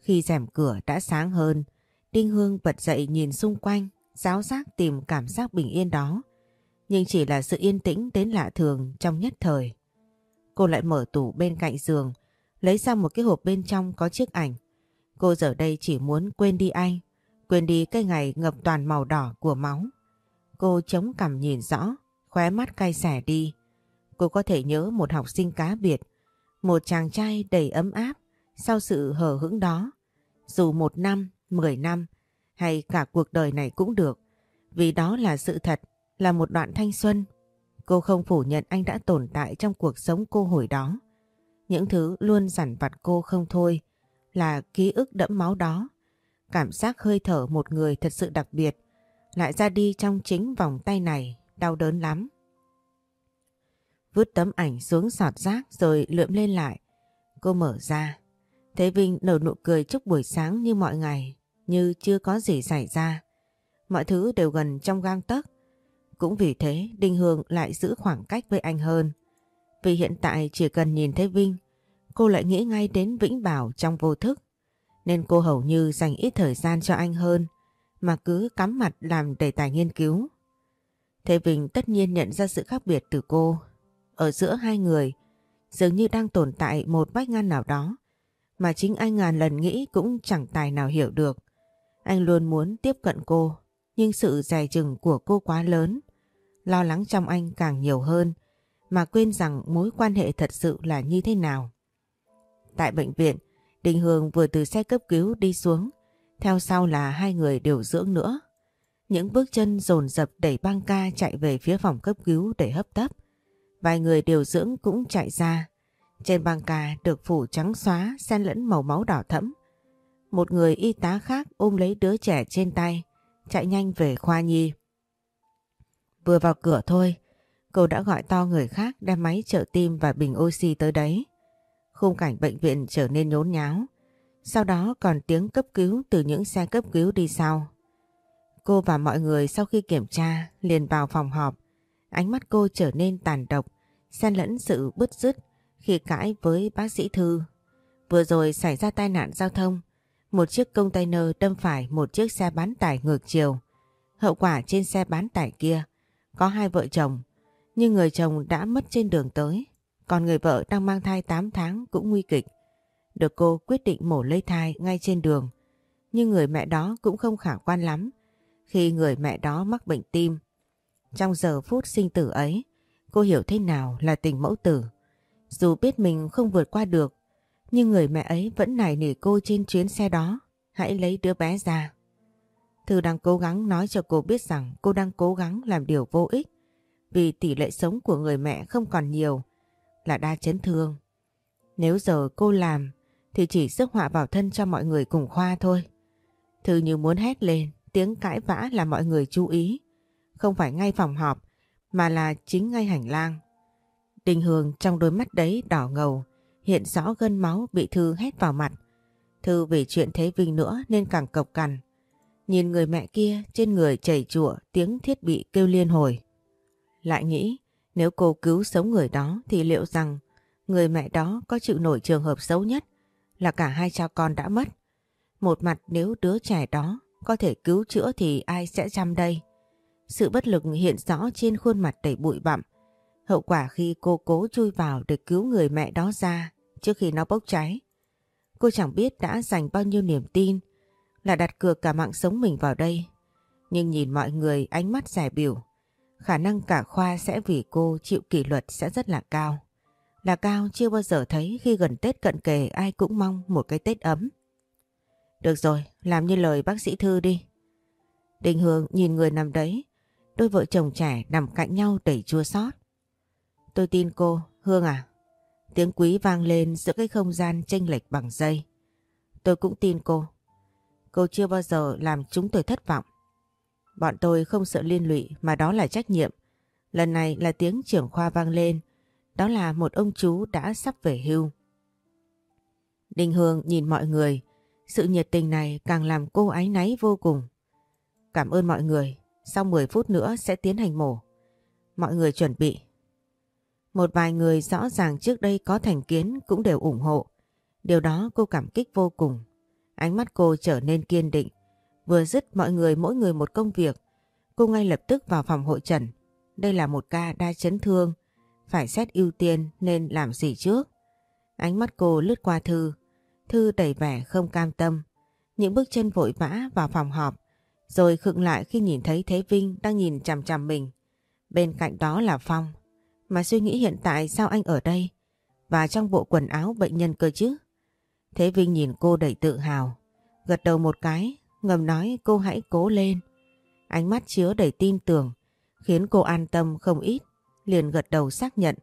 Khi rèm cửa đã sáng hơn, Đinh Hương bật dậy nhìn xung quanh, giáo giác tìm cảm giác bình yên đó. Nhưng chỉ là sự yên tĩnh đến lạ thường trong nhất thời. Cô lại mở tủ bên cạnh giường, lấy ra một cái hộp bên trong có chiếc ảnh. Cô giờ đây chỉ muốn quên đi anh, quên đi cái ngày ngập toàn màu đỏ của máu. Cô chống cằm nhìn rõ, khóe mắt cay xẻ đi. Cô có thể nhớ một học sinh cá biệt, một chàng trai đầy ấm áp sau sự hờ hững đó. Dù một năm, mười năm hay cả cuộc đời này cũng được. Vì đó là sự thật, là một đoạn thanh xuân. Cô không phủ nhận anh đã tồn tại trong cuộc sống cô hồi đó. Những thứ luôn dằn vặt cô không thôi là ký ức đẫm máu đó. Cảm giác hơi thở một người thật sự đặc biệt lại ra đi trong chính vòng tay này, đau đớn lắm. Vứt tấm ảnh xuống sọt rác rồi lượm lên lại. Cô mở ra. Thế Vinh nở nụ cười chúc buổi sáng như mọi ngày, như chưa có gì xảy ra. Mọi thứ đều gần trong gang tấc. Cũng vì thế Đinh Hương lại giữ khoảng cách với anh hơn. Vì hiện tại chỉ cần nhìn thấy Vinh, cô lại nghĩ ngay đến Vĩnh Bảo trong vô thức. Nên cô hầu như dành ít thời gian cho anh hơn, mà cứ cắm mặt làm đề tài nghiên cứu. Thế Vinh tất nhiên nhận ra sự khác biệt từ cô. Ở giữa hai người, dường như đang tồn tại một vách ngăn nào đó, mà chính anh ngàn lần nghĩ cũng chẳng tài nào hiểu được. Anh luôn muốn tiếp cận cô, nhưng sự dè chừng của cô quá lớn. Lo lắng trong anh càng nhiều hơn, mà quên rằng mối quan hệ thật sự là như thế nào. Tại bệnh viện, Đình Hương vừa từ xe cấp cứu đi xuống, theo sau là hai người điều dưỡng nữa. Những bước chân dồn dập đẩy băng ca chạy về phía phòng cấp cứu để hấp tấp. Vài người điều dưỡng cũng chạy ra. Trên băng ca được phủ trắng xóa xen lẫn màu máu đỏ thẫm. Một người y tá khác ôm lấy đứa trẻ trên tay, chạy nhanh về khoa nhi. Vừa vào cửa thôi, cô đã gọi to người khác đem máy trợ tim và bình oxy tới đấy. Khung cảnh bệnh viện trở nên nhốn nháo. Sau đó còn tiếng cấp cứu từ những xe cấp cứu đi sau. Cô và mọi người sau khi kiểm tra liền vào phòng họp. Ánh mắt cô trở nên tàn độc, xen lẫn sự bứt rứt khi cãi với bác sĩ Thư. Vừa rồi xảy ra tai nạn giao thông, một chiếc container đâm phải một chiếc xe bán tải ngược chiều. Hậu quả trên xe bán tải kia có hai vợ chồng, nhưng người chồng đã mất trên đường tới, còn người vợ đang mang thai 8 tháng cũng nguy kịch. Được cô quyết định mổ lấy thai ngay trên đường, nhưng người mẹ đó cũng không khả quan lắm khi người mẹ đó mắc bệnh tim. Trong giờ phút sinh tử ấy, cô hiểu thế nào là tình mẫu tử. Dù biết mình không vượt qua được, nhưng người mẹ ấy vẫn nài nỉ cô trên chuyến xe đó. Hãy lấy đứa bé ra. Thư đang cố gắng nói cho cô biết rằng cô đang cố gắng làm điều vô ích vì tỷ lệ sống của người mẹ không còn nhiều là đa chấn thương. Nếu giờ cô làm thì chỉ sức họa vào thân cho mọi người cùng khoa thôi. Thư như muốn hét lên, tiếng cãi vã là mọi người chú ý. Không phải ngay phòng họp mà là chính ngay hành lang. Đình Hương trong đôi mắt đấy đỏ ngầu, hiện rõ gân máu bị Thư hét vào mặt. Thư vì chuyện thế Vinh nữa nên càng cộc cằn. Nhìn người mẹ kia, trên người chảy chụa tiếng thiết bị kêu liên hồi. Lại nghĩ, nếu cô cứu sống người đó thì liệu rằng người mẹ đó có chịu nổi trường hợp xấu nhất là cả hai cha con đã mất. Một mặt, nếu đứa trẻ đó có thể cứu chữa thì ai sẽ chăm đây? Sự bất lực hiện rõ trên khuôn mặt đầy bụi bặm. Hậu quả khi cô cố chui vào để cứu người mẹ đó ra trước khi nó bốc cháy. Cô chẳng biết đã dành bao nhiêu niềm tin là đặt cược cả mạng sống mình vào đây. Nhưng nhìn mọi người ánh mắt giải biểu, khả năng cả khoa sẽ vì cô chịu kỷ luật sẽ rất là cao. Là cao chưa bao giờ thấy khi gần Tết cận kề ai cũng mong một cái Tết ấm. Được rồi, làm như lời bác sĩ Thư đi. Đình Hương nhìn người nằm đấy, đôi vợ chồng trẻ nằm cạnh nhau đầy chua xót. Tôi tin cô, Hương à. Tiếng quý vang lên giữa cái không gian chênh lệch bằng dây. Tôi cũng tin cô. Cô chưa bao giờ làm chúng tôi thất vọng. Bọn tôi không sợ liên lụy, mà đó là trách nhiệm. Lần này là tiếng trưởng khoa vang lên. Đó là một ông chú đã sắp về hưu. Đình Hương nhìn mọi người. Sự nhiệt tình này càng làm cô ái náy vô cùng. Cảm ơn mọi người. Sau 10 phút nữa sẽ tiến hành mổ. Mọi người chuẩn bị. Một vài người rõ ràng trước đây có thành kiến cũng đều ủng hộ. Điều đó cô cảm kích vô cùng. Ánh mắt cô trở nên kiên định. Vừa dứt mọi người mỗi người một công việc. Cô ngay lập tức vào phòng hội trần. Đây là một ca đa chấn thương. Phải xét ưu tiên nên làm gì trước. Ánh mắt cô lướt qua Thư. Thư đầy vẻ không cam tâm. Những bước chân vội vã vào phòng họp. Rồi khựng lại khi nhìn thấy Thế Vinh đang nhìn chằm chằm mình. Bên cạnh đó là Phong. Mà suy nghĩ hiện tại sao anh ở đây? Và trong bộ quần áo bệnh nhân cơ chứ? Thế Vinh nhìn cô đầy tự hào. Gật đầu một cái, ngầm nói cô hãy cố lên. Ánh mắt chứa đầy tin tưởng, khiến cô an tâm không ít, liền gật đầu xác nhận.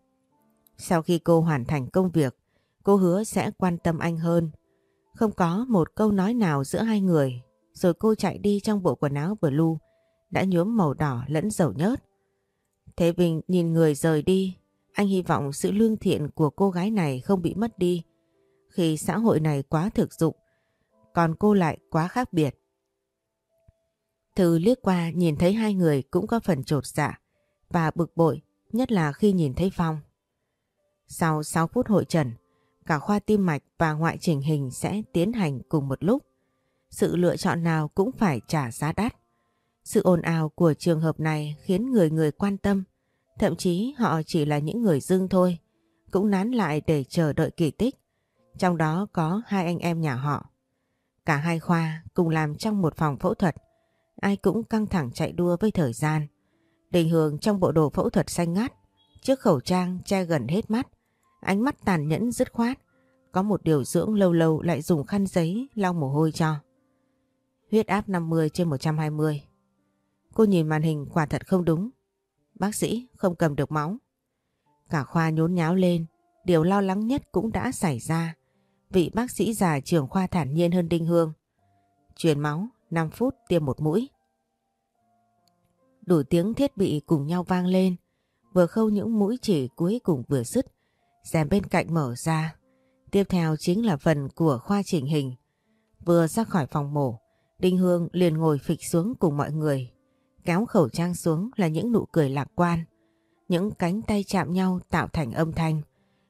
Sau khi cô hoàn thành công việc, cô hứa sẽ quan tâm anh hơn. Không có một câu nói nào giữa hai người, rồi cô chạy đi trong bộ quần áo blue, đã nhuốm màu đỏ lẫn dầu nhớt. Thế Vinh nhìn người rời đi, anh hy vọng sự lương thiện của cô gái này không bị mất đi khi xã hội này quá thực dụng, còn cô lại quá khác biệt. Thư liếc qua nhìn thấy hai người cũng có phần trột dạ và bực bội, nhất là khi nhìn thấy Phong. Sau 6 phút hội trần, cả khoa tim mạch và ngoại chỉnh hình sẽ tiến hành cùng một lúc. Sự lựa chọn nào cũng phải trả giá đắt. Sự ồn ào của trường hợp này khiến người người quan tâm, thậm chí họ chỉ là những người dưng thôi, cũng nán lại để chờ đợi kỳ tích. Trong đó có hai anh em nhà họ. Cả hai khoa cùng làm trong một phòng phẫu thuật, ai cũng căng thẳng chạy đua với thời gian. Đình Hường trong bộ đồ phẫu thuật xanh ngắt, chiếc khẩu trang che gần hết mắt, ánh mắt tàn nhẫn dứt khoát, có một điều dưỡng lâu lâu lại dùng khăn giấy lau mồ hôi cho. Huyết áp 50 trên 120. Cô nhìn màn hình quả thật không đúng. Bác sĩ không cầm được máu. Cả khoa nhốn nháo lên, điều lo lắng nhất cũng đã xảy ra. Vị bác sĩ già trưởng khoa thản nhiên hơn Đinh Hương. Truyền máu, 5 phút tiêm một mũi. Đủ tiếng thiết bị cùng nhau vang lên, vừa khâu những mũi chỉ cuối cùng vừa dứt, rèm bên cạnh mở ra. Tiếp theo chính là phần của khoa chỉnh hình. Vừa ra khỏi phòng mổ, Đinh Hương liền ngồi phịch xuống cùng mọi người. Kéo khẩu trang xuống là những nụ cười lạc quan. Những cánh tay chạm nhau tạo thành âm thanh.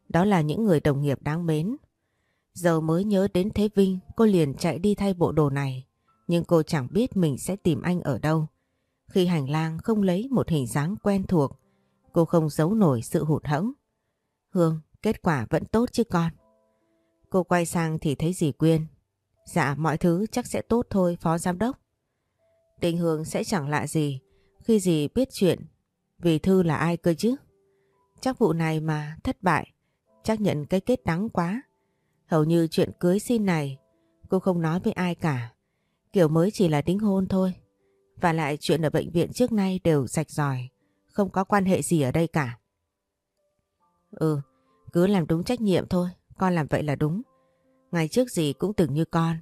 Đó là những người đồng nghiệp đáng mến. Giờ mới nhớ đến Thế Vinh, cô liền chạy đi thay bộ đồ này. Nhưng cô chẳng biết mình sẽ tìm anh ở đâu. Khi hành lang không lấy một hình dáng quen thuộc, cô không giấu nổi sự hụt hẫng. Hương, kết quả vẫn tốt chứ con. Cô quay sang thì thấy dì Quyên. Dạ mọi thứ chắc sẽ tốt thôi phó giám đốc. Tình Hương sẽ chẳng lạ gì khi dì biết chuyện vì Thư là ai cơ chứ. Chắc vụ này mà thất bại, chắc nhận cái kết đắng quá. Hầu như chuyện cưới xin này cô không nói với ai cả. Kiểu mới chỉ là đính hôn thôi. Và lại chuyện ở bệnh viện trước nay đều sạch giỏi, không có quan hệ gì ở đây cả. Ừ, cứ làm đúng trách nhiệm thôi, con làm vậy là đúng. Ngày trước gì cũng từng như con.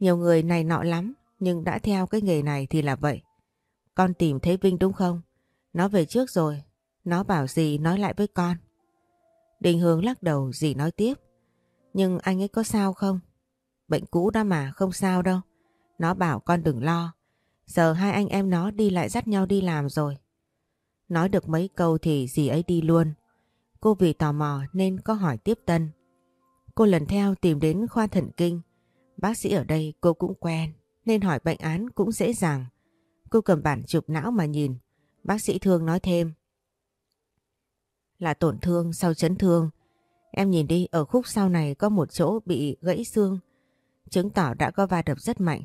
Nhiều người này nọ lắm, nhưng đã theo cái nghề này thì là vậy. Con tìm thấy Vinh đúng không? Nó về trước rồi, nó bảo gì nói lại với con. Đình hướng lắc đầu gì nói tiếp. Nhưng anh ấy có sao không? Bệnh cũ đó mà, không sao đâu. Nó bảo con đừng lo. Giờ hai anh em nó đi lại dắt nhau đi làm rồi. Nói được mấy câu thì dì ấy đi luôn. Cô vì tò mò nên có hỏi tiếp tân. Cô lần theo tìm đến khoa thần kinh. Bác sĩ ở đây cô cũng quen nên hỏi bệnh án cũng dễ dàng. Cô cầm bản chụp não mà nhìn. Bác sĩ thương nói thêm. Là tổn thương sau chấn thương. Em nhìn đi ở khúc sau này có một chỗ bị gãy xương. Chứng tỏ đã có va đập rất mạnh.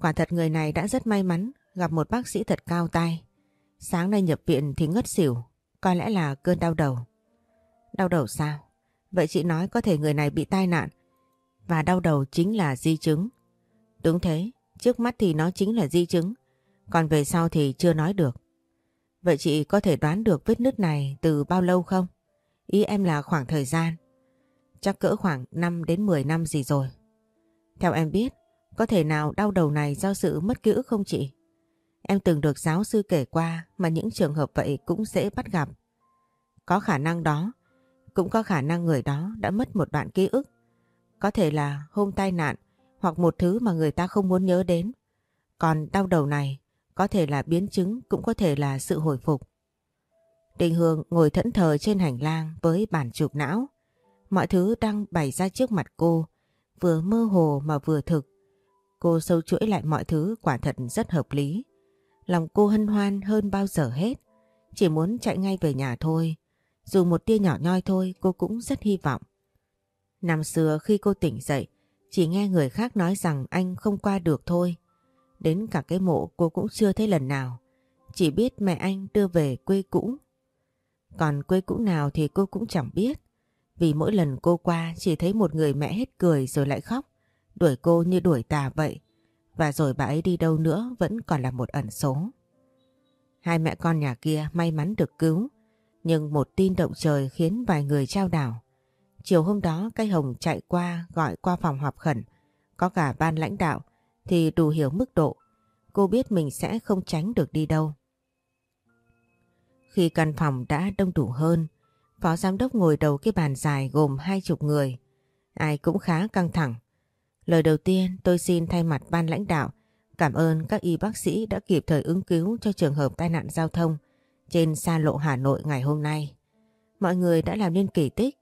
Quả thật người này đã rất may mắn gặp một bác sĩ thật cao tay. Sáng nay nhập viện thì ngất xỉu, có lẽ là cơn đau đầu. Đau đầu sao? Vậy chị nói có thể người này bị tai nạn và đau đầu chính là di chứng. Đúng thế, trước mắt thì nó chính là di chứng, còn về sau thì chưa nói được. Vậy chị có thể đoán được vết nứt này từ bao lâu không? Ý em là khoảng thời gian. Chắc cỡ khoảng 5 đến 10 năm gì rồi. Theo em biết, có thể nào đau đầu này do sự mất ký ức không chị? Em từng được giáo sư kể qua mà những trường hợp vậy cũng dễ bắt gặp. Có khả năng đó, cũng có khả năng người đó đã mất một đoạn ký ức. Có thể là hôm tai nạn hoặc một thứ mà người ta không muốn nhớ đến. Còn đau đầu này có thể là biến chứng cũng có thể là sự hồi phục. Đình Hương ngồi thẫn thờ trên hành lang với bản chụp não. Mọi thứ đang bày ra trước mặt cô, vừa mơ hồ mà vừa thực. Cô sâu chuỗi lại mọi thứ quả thật rất hợp lý. Lòng cô hân hoan hơn bao giờ hết. Chỉ muốn chạy ngay về nhà thôi. Dù một tia nhỏ nhoi thôi cô cũng rất hy vọng. Năm xưa khi cô tỉnh dậy, chỉ nghe người khác nói rằng anh không qua được thôi. Đến cả cái mộ cô cũng chưa thấy lần nào. Chỉ biết mẹ anh đưa về quê cũ. Còn quê cũ nào thì cô cũng chẳng biết. Vì mỗi lần cô qua, chỉ thấy một người mẹ hết cười rồi lại khóc. Đuổi cô như đuổi tà vậy. Và rồi bà ấy đi đâu nữa vẫn còn là một ẩn số. Hai mẹ con nhà kia may mắn được cứu. Nhưng một tin động trời khiến vài người trao đảo. Chiều hôm đó cây hồng chạy qua, gọi qua phòng họp khẩn. Có cả ban lãnh đạo thì đủ hiểu mức độ. Cô biết mình sẽ không tránh được đi đâu. Khi căn phòng đã đông đủ hơn, phó giám đốc ngồi đầu cái bàn dài gồm hai chục người. Ai cũng khá căng thẳng. Lời đầu tiên tôi xin thay mặt ban lãnh đạo cảm ơn các y bác sĩ đã kịp thời ứng cứu cho trường hợp tai nạn giao thông trên xa lộ Hà Nội ngày hôm nay. Mọi người đã làm nên kỳ tích,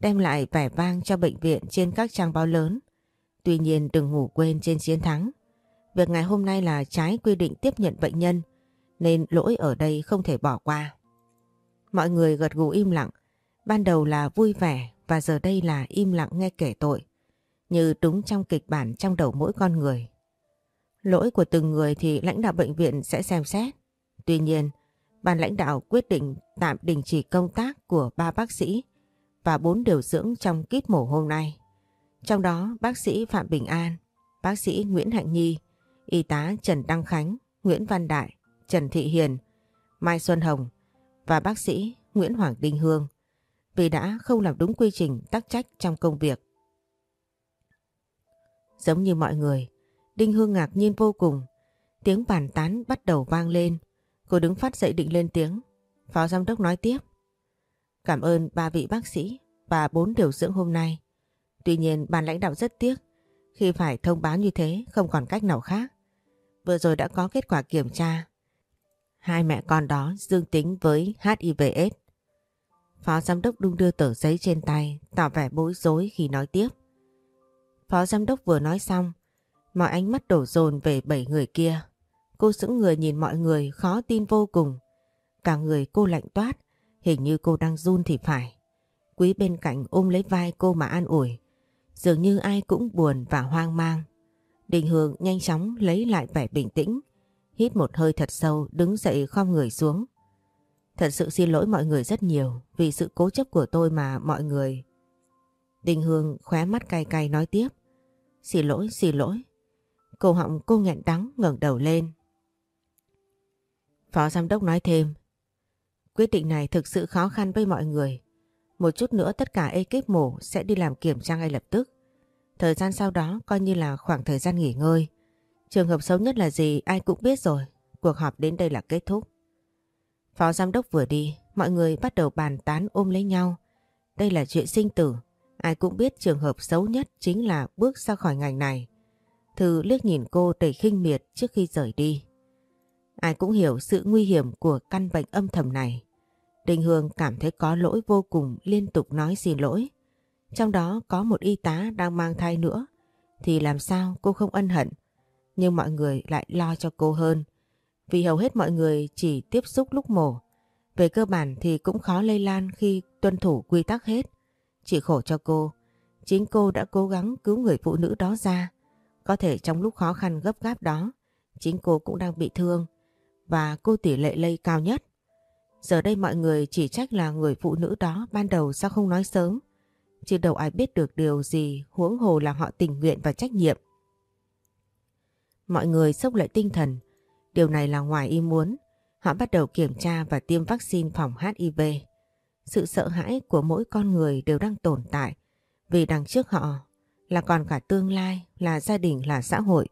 đem lại vẻ vang cho bệnh viện trên các trang báo lớn. Tuy nhiên đừng ngủ quên trên chiến thắng. Việc ngày hôm nay là trái quy định tiếp nhận bệnh nhân, nên lỗi ở đây không thể bỏ qua. Mọi người gật gù im lặng, ban đầu là vui vẻ và giờ đây là im lặng nghe kể tội, như đúng trong kịch bản trong đầu mỗi con người. Lỗi của từng người thì lãnh đạo bệnh viện sẽ xem xét. Tuy nhiên, ban lãnh đạo quyết định tạm đình chỉ công tác của ba bác sĩ và bốn điều dưỡng trong kíp mổ hôm nay. Trong đó bác sĩ Phạm Bình An, bác sĩ Nguyễn Hạnh Nhi, y tá Trần Đăng Khánh, Nguyễn Văn Đại, Trần Thị Hiền, Mai Xuân Hồng và bác sĩ Nguyễn Hoàng Đinh Hương vì đã không làm đúng quy trình tắc trách trong công việc. Giống như mọi người, Đinh Hương ngạc nhiên vô cùng. Tiếng bàn tán bắt đầu vang lên. Cô đứng phát dậy định lên tiếng. Phó giám đốc nói tiếp. Cảm ơn ba vị bác sĩ và bốn điều dưỡng hôm nay. Tuy nhiên ban lãnh đạo rất tiếc khi phải thông báo như thế không còn cách nào khác. Vừa rồi đã có kết quả kiểm tra. Hai mẹ con đó dương tính với HIVS. Phó giám đốc đung đưa tờ giấy trên tay, tỏ vẻ bối rối khi nói tiếp. Phó giám đốc vừa nói xong, mọi ánh mắt đổ dồn về bảy người kia. Cô sững người nhìn mọi người khó tin vô cùng. Cả người cô lạnh toát, hình như cô đang run thì phải. Quý bên cạnh ôm lấy vai cô mà an ủi. Dường như ai cũng buồn và hoang mang. Đình Hương nhanh chóng lấy lại vẻ bình tĩnh, hít một hơi thật sâu đứng dậy khom người xuống. Thật sự xin lỗi mọi người rất nhiều vì sự cố chấp của tôi mà mọi người... Đình Hương khóe mắt cay cay nói tiếp. Xin lỗi, xin lỗi. Cô họng cô nghẹn đắng ngẩng đầu lên. Phó giám đốc nói thêm. Quyết định này thực sự khó khăn với mọi người. Một chút nữa tất cả ekip mổ sẽ đi làm kiểm tra ngay lập tức. Thời gian sau đó coi như là khoảng thời gian nghỉ ngơi. Trường hợp xấu nhất là gì ai cũng biết rồi. Cuộc họp đến đây là kết thúc. Phó giám đốc vừa đi, mọi người bắt đầu bàn tán ôm lấy nhau. Đây là chuyện sinh tử. Ai cũng biết trường hợp xấu nhất chính là bước ra khỏi ngành này. Thư liếc nhìn cô đầy khinh miệt trước khi rời đi. Ai cũng hiểu sự nguy hiểm của căn bệnh âm thầm này. Đình Hương cảm thấy có lỗi vô cùng liên tục nói xin lỗi. Trong đó có một y tá đang mang thai nữa. Thì làm sao cô không ân hận. Nhưng mọi người lại lo cho cô hơn. Vì hầu hết mọi người chỉ tiếp xúc lúc mổ. Về cơ bản thì cũng khó lây lan khi tuân thủ quy tắc hết. Chỉ khổ cho cô. Chính cô đã cố gắng cứu người phụ nữ đó ra. Có thể trong lúc khó khăn gấp gáp đó, chính cô cũng đang bị thương và cô tỷ lệ lây cao nhất. Giờ đây mọi người chỉ trách là người phụ nữ đó ban đầu sao không nói sớm. Chứ đâu ai biết được điều gì huống hồ là họ tình nguyện và trách nhiệm. Mọi người sốc lại tinh thần. Điều này là ngoài ý muốn. Họ bắt đầu kiểm tra và tiêm vaccine phòng HIV. Sự sợ hãi của mỗi con người đều đang tồn tại vì đằng trước họ là còn cả tương lai, là gia đình, là xã hội.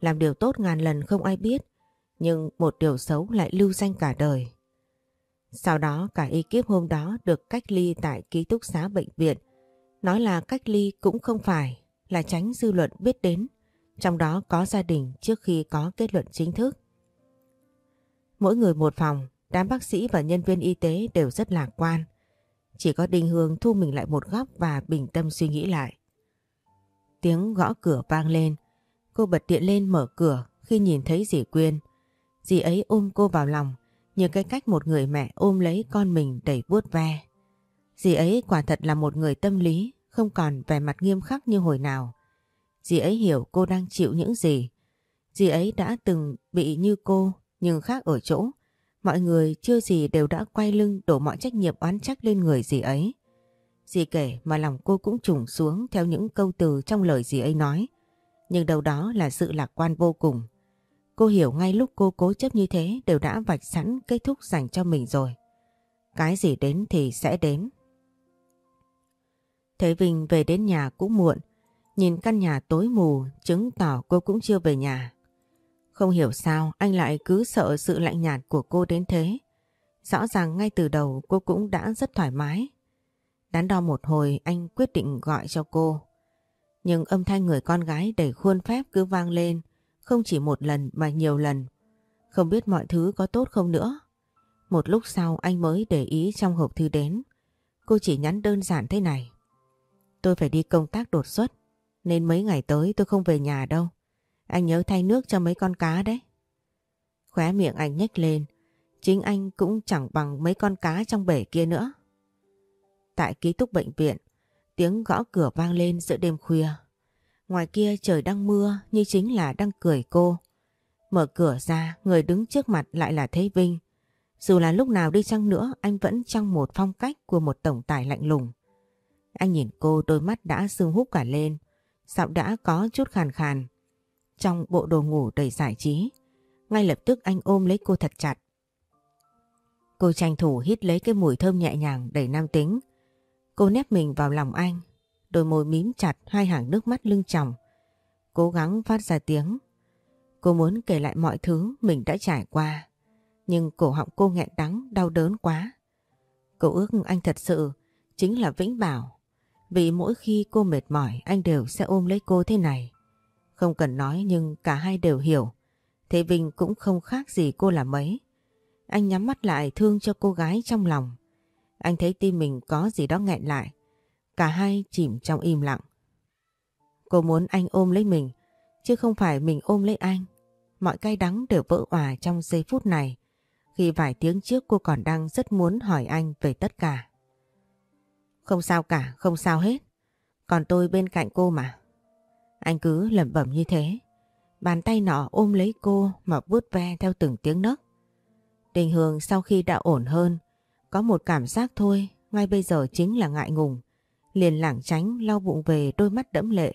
Làm điều tốt ngàn lần không ai biết, nhưng một điều xấu lại lưu danh cả đời. Sau đó cả ekip hôm đó được cách ly tại ký túc xá bệnh viện. Nói là cách ly cũng không phải, là tránh dư luận biết đến, trong đó có gia đình trước khi có kết luận chính thức. Mỗi người một phòng, đám bác sĩ và nhân viên y tế đều rất lạc quan. Chỉ có Đinh Hương thu mình lại một góc và bình tâm suy nghĩ lại. Tiếng gõ cửa vang lên. Cô bật điện lên mở cửa khi nhìn thấy dì Quyên. Dì ấy ôm cô vào lòng như cái cách một người mẹ ôm lấy con mình đầy vuốt ve. Dì ấy quả thật là một người tâm lý, không không còn vẻ mặt nghiêm khắc như hồi nào. Dì ấy hiểu cô đang chịu những gì. Dì ấy đã từng bị như cô, nhưng khác ở chỗ. Mọi người chưa gì đều đã quay lưng đổ mọi trách nhiệm oán trách lên người dì ấy. Dì kể mà lòng cô cũng trùng xuống theo những câu từ trong lời dì ấy nói. Nhưng đâu đó là sự lạc quan vô cùng. Cô hiểu ngay lúc cô cố chấp như thế đều đã vạch sẵn kết thúc dành cho mình rồi. Cái gì đến thì sẽ đến. Thế Vinh về đến nhà cũng muộn. Nhìn căn nhà tối mù chứng tỏ cô cũng chưa về nhà. Không hiểu sao anh lại cứ sợ sự lạnh nhạt của cô đến thế. Rõ ràng ngay từ đầu cô cũng đã rất thoải mái. Đắn đo một hồi anh quyết định gọi cho cô. Nhưng âm thanh người con gái đầy khuôn phép cứ vang lên, không chỉ một lần mà nhiều lần. Không biết mọi thứ có tốt không nữa. Một lúc sau anh mới để ý trong hộp thư đến. Cô chỉ nhắn đơn giản thế này. Tôi phải đi công tác đột xuất, nên mấy ngày tới tôi không về nhà đâu. Anh nhớ thay nước cho mấy con cá đấy. Khóe miệng anh nhếch lên, chính anh cũng chẳng bằng mấy con cá trong bể kia nữa. Tại ký túc bệnh viện, tiếng gõ cửa vang lên giữa đêm khuya. Ngoài kia trời đang mưa như chính là đang cười cô. Mở cửa ra, người đứng trước mặt lại là Thế Vinh. Dù là lúc nào đi chăng nữa, anh vẫn trong một phong cách của một tổng tài lạnh lùng. Anh nhìn cô đôi mắt đã sưng húp cả lên, giọng đã có chút khàn khàn. Trong bộ đồ ngủ đầy giải trí, ngay lập tức anh ôm lấy cô thật chặt. Cô tranh thủ hít lấy cái mùi thơm nhẹ nhàng đầy nam tính. Cô nép mình vào lòng anh, đôi môi mím chặt hai hàng nước mắt lưng tròng. Cố gắng phát ra tiếng. Cô muốn kể lại mọi thứ mình đã trải qua. Nhưng cổ họng cô nghẹn đắng, đau đớn quá. Cô ước anh thật sự chính là Vĩnh Bảo. Vì mỗi khi cô mệt mỏi anh đều sẽ ôm lấy cô thế này. Không cần nói nhưng cả hai đều hiểu. Thế Vinh cũng không khác gì cô là mấy. Anh nhắm mắt lại thương cho cô gái trong lòng. Anh thấy tim mình có gì đó nghẹn lại. Cả hai chìm trong im lặng. Cô muốn anh ôm lấy mình, chứ không phải mình ôm lấy anh. Mọi cay đắng đều vỡ hòa trong giây phút này, khi vài tiếng trước cô còn đang rất muốn hỏi anh về tất cả. Không sao cả, không sao hết. Còn tôi bên cạnh cô mà. Anh cứ lẩm bẩm như thế. Bàn tay nọ ôm lấy cô mà vuốt ve theo từng tiếng nấc. Đình Hương sau khi đã ổn hơn, có một cảm giác thôi, ngay bây giờ chính là ngại ngùng. Liền lảng tránh lau bụng về đôi mắt đẫm lệ.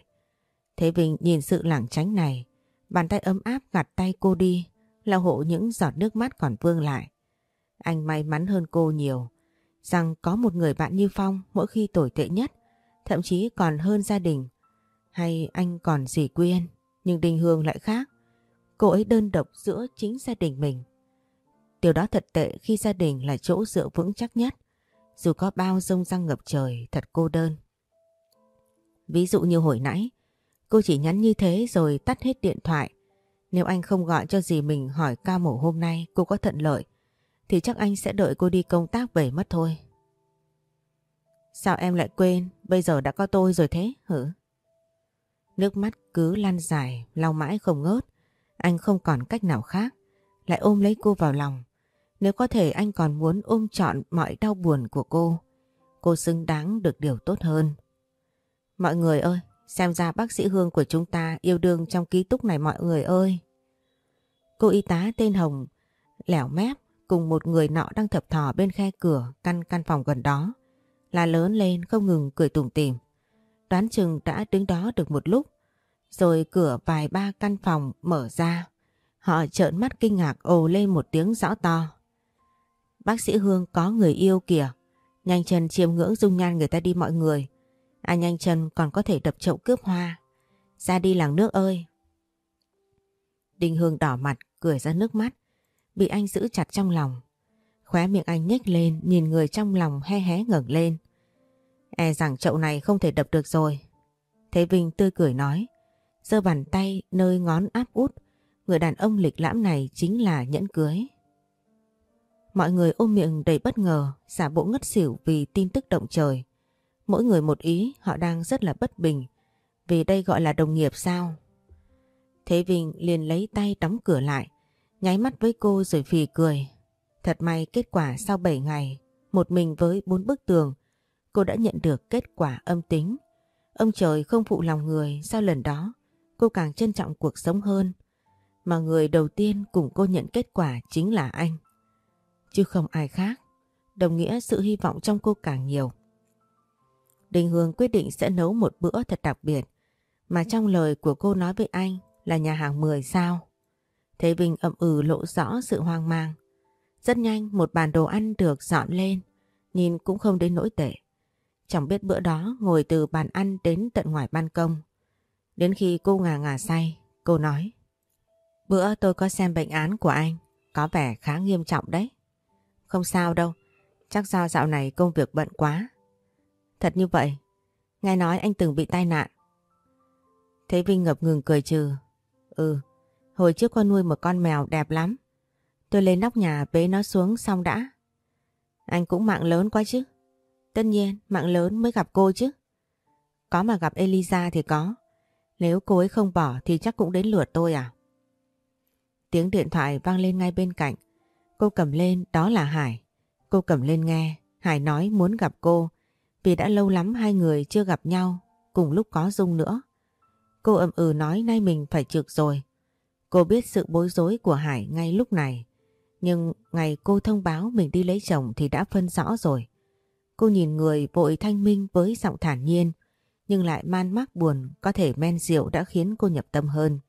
Thế Vinh nhìn sự lảng tránh này, bàn tay ấm áp gạt tay cô đi, lau hộ những giọt nước mắt còn vương lại. Anh may mắn hơn cô nhiều, rằng có một người bạn như Phong mỗi khi tồi tệ nhất, thậm chí còn hơn gia đình. Hay anh còn gì quyên, nhưng Đình Hương lại khác. Cô ấy đơn độc giữa chính gia đình mình. Điều đó thật tệ khi gia đình là chỗ dựa vững chắc nhất. Dù có bao rông răng ngập trời thật cô đơn. Ví dụ như hồi nãy, cô chỉ nhắn như thế rồi tắt hết điện thoại. Nếu anh không gọi cho gì mình hỏi ca mổ hôm nay cô có thuận lợi, thì chắc anh sẽ đợi cô đi công tác về mất thôi. Sao em lại quên, bây giờ đã có tôi rồi thế, hử? Nước mắt cứ lan dài, lau mãi không ngớt. Anh không còn cách nào khác, lại ôm lấy cô vào lòng. Nếu có thể anh còn muốn ôm trọn mọi đau buồn của cô. Cô xứng đáng được điều tốt hơn. Mọi người ơi, xem ra bác sĩ Hương của chúng ta yêu đương trong ký túc này mọi người ơi. Cô y tá tên Hồng, lẻo mép cùng một người nọ đang thập thò bên khe cửa căn căn phòng gần đó. Là lớn lên không ngừng cười tủm tỉm. Đoán chừng đã đứng đó được một lúc. Rồi cửa vài ba căn phòng mở ra. Họ trợn mắt kinh ngạc ồ lên một tiếng rõ to. Bác sĩ Hương có người yêu kìa. Nhanh chân chiêm ngưỡng dung nhan người ta đi mọi người. À nhanh chân còn có thể đập chậu cướp hoa. Ra đi làng nước ơi. Đinh Hương đỏ mặt, cười ra nước mắt. Bị anh giữ chặt trong lòng. Khóe miệng anh nhếch lên nhìn người trong lòng he hé ngẩng lên. E rằng chậu này không thể đập được rồi. Thế Vinh tươi cười nói. giơ bàn tay nơi ngón áp út. Người đàn ông lịch lãm này chính là nhẫn cưới. Mọi người ôm miệng đầy bất ngờ, giả bộ ngất xỉu vì tin tức động trời. Mỗi người một ý, họ đang rất là bất bình. Vì đây gọi là đồng nghiệp sao? Thế Vinh liền lấy tay đóng cửa lại, nháy mắt với cô rồi phì cười. Thật may kết quả sau 7 ngày, một mình với bốn bức tường, cô đã nhận được kết quả âm tính. Ông trời không phụ lòng người sau lần đó cô càng trân trọng cuộc sống hơn. Mà người đầu tiên cùng cô nhận kết quả chính là anh. Chứ không ai khác. Đồng nghĩa sự hy vọng trong cô càng nhiều. Đình Hương quyết định sẽ nấu một bữa thật đặc biệt. Mà trong lời của cô nói với anh là nhà hàng 10 sao. Thế Vinh ậm ừ lộ rõ sự hoang mang. Rất nhanh một bàn đồ ăn được dọn lên, nhìn cũng không đến nỗi tệ. Chẳng biết bữa đó ngồi từ bàn ăn đến tận ngoài ban công. Đến khi cô ngà ngà say, cô nói Bữa tôi có xem bệnh án của anh, có vẻ khá nghiêm trọng đấy. Không sao đâu, chắc do dạo này công việc bận quá. Thật như vậy, nghe nói anh từng bị tai nạn. Thế Vinh ngập ngừng cười trừ. Ừ, hồi trước con nuôi một con mèo đẹp lắm. Tôi lên nóc nhà bế nó xuống xong đã. Anh cũng mạng lớn quá chứ. Tất nhiên, mạng lớn mới gặp cô chứ. Có mà gặp Elisa thì có. Nếu cô ấy không bỏ thì chắc cũng đến lượt tôi à. Tiếng điện thoại vang lên ngay bên cạnh. Cô cầm lên, đó là Hải. Cô cầm lên nghe. Hải nói muốn gặp cô vì đã lâu lắm hai người chưa gặp nhau, cùng lúc có Dung nữa. Cô ậm ừ nói, nay mình phải trực rồi. Cô biết sự bối rối của Hải ngay lúc này. Nhưng ngày cô thông báo mình đi lấy chồng thì đã phân rõ rồi. Cô nhìn người vội thanh minh với giọng thản nhiên, nhưng lại man mác buồn có thể men rượu đã khiến cô nhập tâm hơn.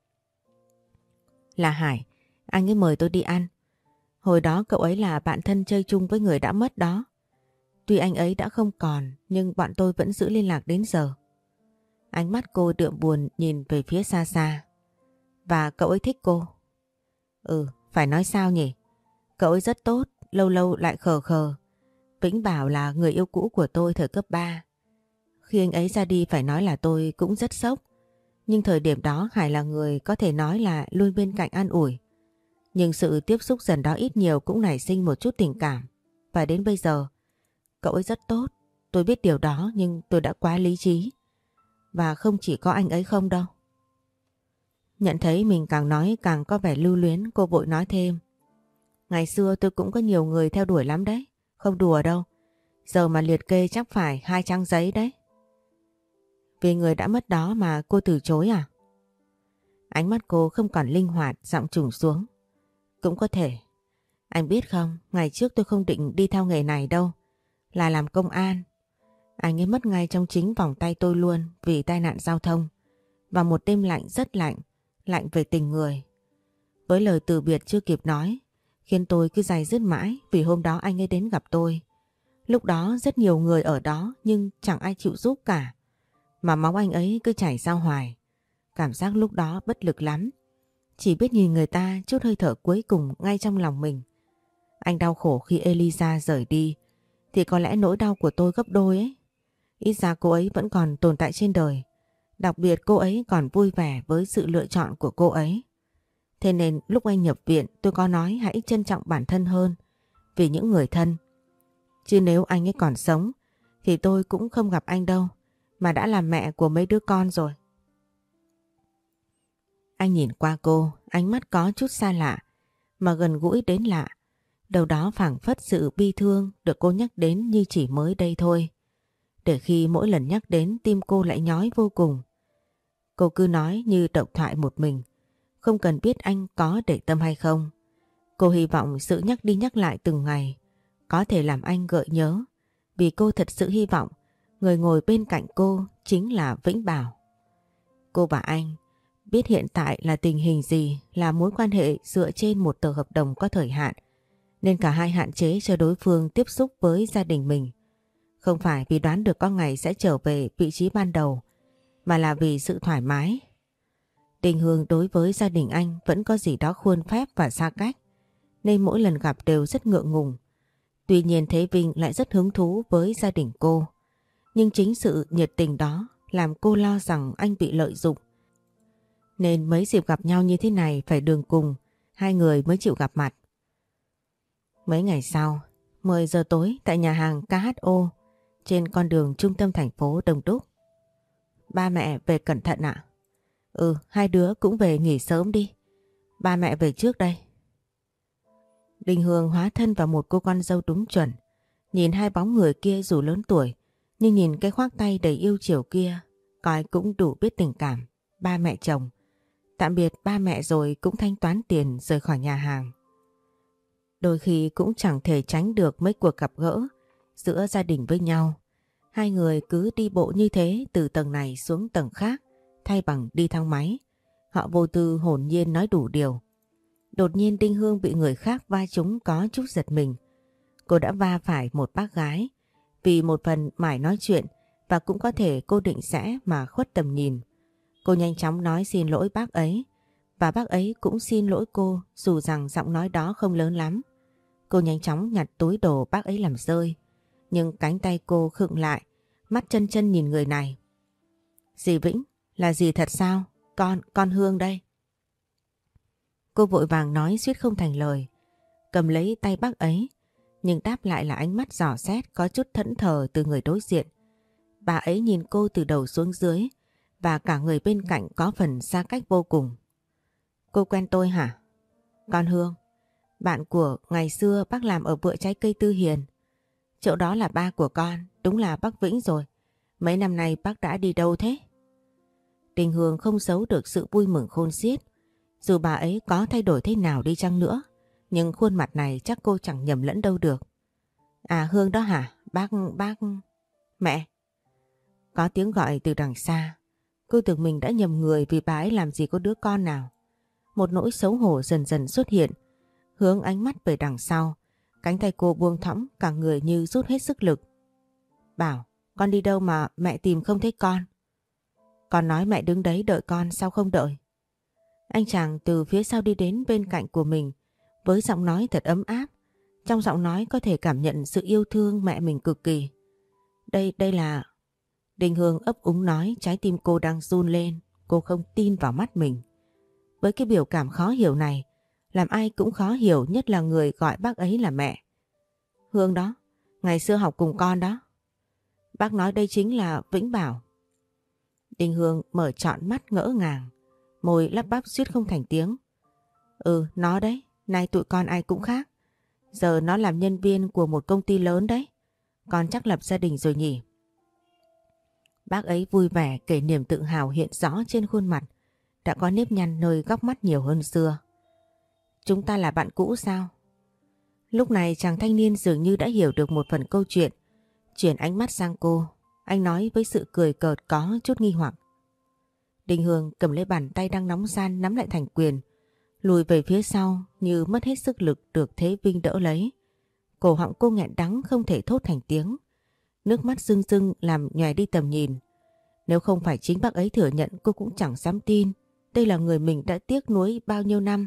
Là Hải, anh ấy mời tôi đi ăn. Hồi đó cậu ấy là bạn thân chơi chung với người đã mất đó. Tuy anh ấy đã không còn, nhưng bọn tôi vẫn giữ liên lạc đến giờ. Ánh mắt cô đượm buồn nhìn về phía xa xa. Và cậu ấy thích cô. Ừ, phải nói sao nhỉ? Cậu ấy rất tốt, lâu lâu lại khờ khờ. Vĩnh Bảo là người yêu cũ của tôi thời cấp 3. Khi anh ấy ra đi phải nói là tôi cũng rất sốc. Nhưng thời điểm đó Hải là người có thể nói là luôn bên cạnh an ủi. Nhưng sự tiếp xúc dần đó ít nhiều cũng nảy sinh một chút tình cảm. Và đến bây giờ, cậu ấy rất tốt. Tôi biết điều đó nhưng tôi đã quá lý trí. Và không chỉ có anh ấy không đâu. Nhận thấy mình càng nói càng có vẻ lưu luyến cô vội nói thêm. Ngày xưa tôi cũng có nhiều người theo đuổi lắm đấy. Không đùa đâu. Giờ mà liệt kê chắc phải hai trang giấy đấy. Vì người đã mất đó mà cô từ chối à? Ánh mắt cô không còn linh hoạt, giọng trùng xuống. Cũng có thể. Anh biết không, ngày trước tôi không định đi theo nghề này đâu. Là làm công an. Anh ấy mất ngay trong chính vòng tay tôi luôn vì tai nạn giao thông. Và một đêm lạnh rất lạnh, lạnh về tình người. Với lời từ biệt chưa kịp nói, khiến tôi cứ dày dứt mãi vì hôm đó anh ấy đến gặp tôi. Lúc đó rất nhiều người ở đó nhưng chẳng ai chịu giúp cả. Mà máu anh ấy cứ chảy ra hoài. Cảm giác lúc đó bất lực lắm. Chỉ biết nhìn người ta chút hơi thở cuối cùng ngay trong lòng mình. Anh đau khổ khi Elisa rời đi thì có lẽ nỗi đau của tôi gấp đôi ấy. Ít ra cô ấy vẫn còn tồn tại trên đời. Đặc biệt cô ấy còn vui vẻ với sự lựa chọn của cô ấy. Thế nên lúc anh nhập viện tôi có nói hãy trân trọng bản thân hơn vì những người thân. Chứ nếu anh ấy còn sống thì tôi cũng không gặp anh đâu mà đã là mẹ của mấy đứa con rồi. Anh nhìn qua cô, ánh mắt có chút xa lạ mà gần gũi đến lạ. Đầu đó phảng phất sự bi thương được cô nhắc đến như chỉ mới đây thôi. Để khi mỗi lần nhắc đến tim cô lại nhói vô cùng. Cô cứ nói như động thoại một mình. Không cần biết anh có để tâm hay không. Cô hy vọng sự nhắc đi nhắc lại từng ngày có thể làm anh gợi nhớ. Vì cô thật sự hy vọng người ngồi bên cạnh cô chính là Vĩnh Bảo. Cô và anh biết hiện tại là tình hình gì, là mối quan hệ dựa trên một tờ hợp đồng có thời hạn, nên cả hai hạn chế cho đối phương tiếp xúc với gia đình mình. Không phải vì đoán được có ngày sẽ trở về vị trí ban đầu mà là vì sự thoải mái Đình Hương đối với gia đình anh vẫn có gì đó khuôn phép và xa cách, nên mỗi lần gặp đều rất ngượng ngùng. Tuy nhiên Thế Vinh lại rất hứng thú với gia đình cô. Nhưng chính sự nhiệt tình đó làm cô lo rằng anh bị lợi dụng. Nên mấy dịp gặp nhau như thế này phải đường cùng, hai người mới chịu gặp mặt. Mấy ngày sau, 10 giờ tối tại nhà hàng KHO trên con đường trung tâm thành phố Đông Đúc. Ba mẹ về cẩn thận ạ. Ừ, hai đứa cũng về nghỉ sớm đi. Ba mẹ về trước đây. Đình Hương hóa thân vào một cô con dâu đúng chuẩn. Nhìn hai bóng người kia dù lớn tuổi, nhưng nhìn cái khoác tay đầy yêu chiều kia, coi cũng đủ biết tình cảm, ba mẹ chồng. Tạm biệt ba mẹ rồi cũng thanh toán tiền rời khỏi nhà hàng. Đôi khi cũng chẳng thể tránh được mấy cuộc gặp gỡ giữa gia đình với nhau. Hai người cứ đi bộ như thế từ tầng này xuống tầng khác, thay bằng đi thang máy. Họ vô tư hồn nhiên nói đủ điều. Đột nhiên Đinh Hương bị người khác va chúng có chút giật mình. Cô đã va phải một bác gái vì một phần mải nói chuyện và cũng có thể cô định sẽ mà khuất tầm nhìn. Cô nhanh chóng nói xin lỗi bác ấy và bác ấy cũng xin lỗi cô dù rằng giọng nói đó không lớn lắm. Cô nhanh chóng nhặt túi đồ bác ấy làm rơi nhưng cánh tay cô khựng lại mắt chân chân nhìn người này. Dì Vĩnh, là gì thật sao? Con, con Hương đây. Cô vội vàng nói suýt không thành lời. Cầm lấy tay bác ấy. Nhưng đáp lại là ánh mắt giỏ xét có chút thẫn thờ từ người đối diện. Bà ấy nhìn cô từ đầu xuống dưới và cả người bên cạnh có phần xa cách vô cùng. Cô quen tôi hả? Con Hương, bạn của ngày xưa bác làm ở vựa trái cây Tư Hiền. Chỗ đó là ba của con, đúng là bác Vĩnh rồi. Mấy năm nay bác đã đi đâu thế? tình Hương không giấu được sự vui mừng khôn xiết. Dù bà ấy có thay đổi thế nào đi chăng nữa, nhưng khuôn mặt này chắc cô chẳng nhầm lẫn đâu được. À Hương đó hả? Bác, bác... Mẹ! Có tiếng gọi từ đằng xa. Cô tưởng mình đã nhầm người vì bà ấy làm gì có đứa con nào. Một nỗi xấu hổ dần dần xuất hiện, hướng ánh mắt về đằng sau. Cánh tay cô buông thõng, cả người như rút hết sức lực. Bảo, con đi đâu mà mẹ tìm không thấy con? Con nói mẹ đứng đấy đợi con sao không đợi? Anh chàng từ phía sau đi đến bên cạnh của mình với giọng nói thật ấm áp. Trong giọng nói có thể cảm nhận sự yêu thương mẹ mình cực kỳ. Đây, đây là... Đình Hương ấp úng nói trái tim cô đang run lên. Cô không tin vào mắt mình. Với cái biểu cảm khó hiểu này, làm ai cũng khó hiểu nhất là người gọi bác ấy là mẹ. Hương đó, ngày xưa học cùng con đó. Bác nói đây chính là Vĩnh Bảo. Đình Hương mở trọn mắt ngỡ ngàng, môi lắp bắp suýt không thành tiếng. Ừ, nó đấy, nay tụi con ai cũng khác. Giờ nó làm nhân viên của một công ty lớn đấy. Con chắc lập gia đình rồi nhỉ? Bác ấy vui vẻ kể niềm tự hào hiện rõ trên khuôn mặt, đã có nếp nhăn nơi góc mắt nhiều hơn xưa. Chúng ta là bạn cũ sao? Lúc này chàng thanh niên dường như đã hiểu được một phần câu chuyện, chuyển ánh mắt sang cô, anh nói với sự cười cợt có chút nghi hoặc. Đình Hương cầm lấy bàn tay đang nóng gian nắm lại thành quyền, lùi về phía sau như mất hết sức lực được Thế Vinh đỡ lấy. Cổ họng cô nghẹn đắng không thể thốt thành tiếng. Nước mắt rưng rưng làm nhòe đi tầm nhìn. Nếu không phải chính bác ấy thừa nhận cô cũng chẳng dám tin đây là người mình đã tiếc nuối bao nhiêu năm.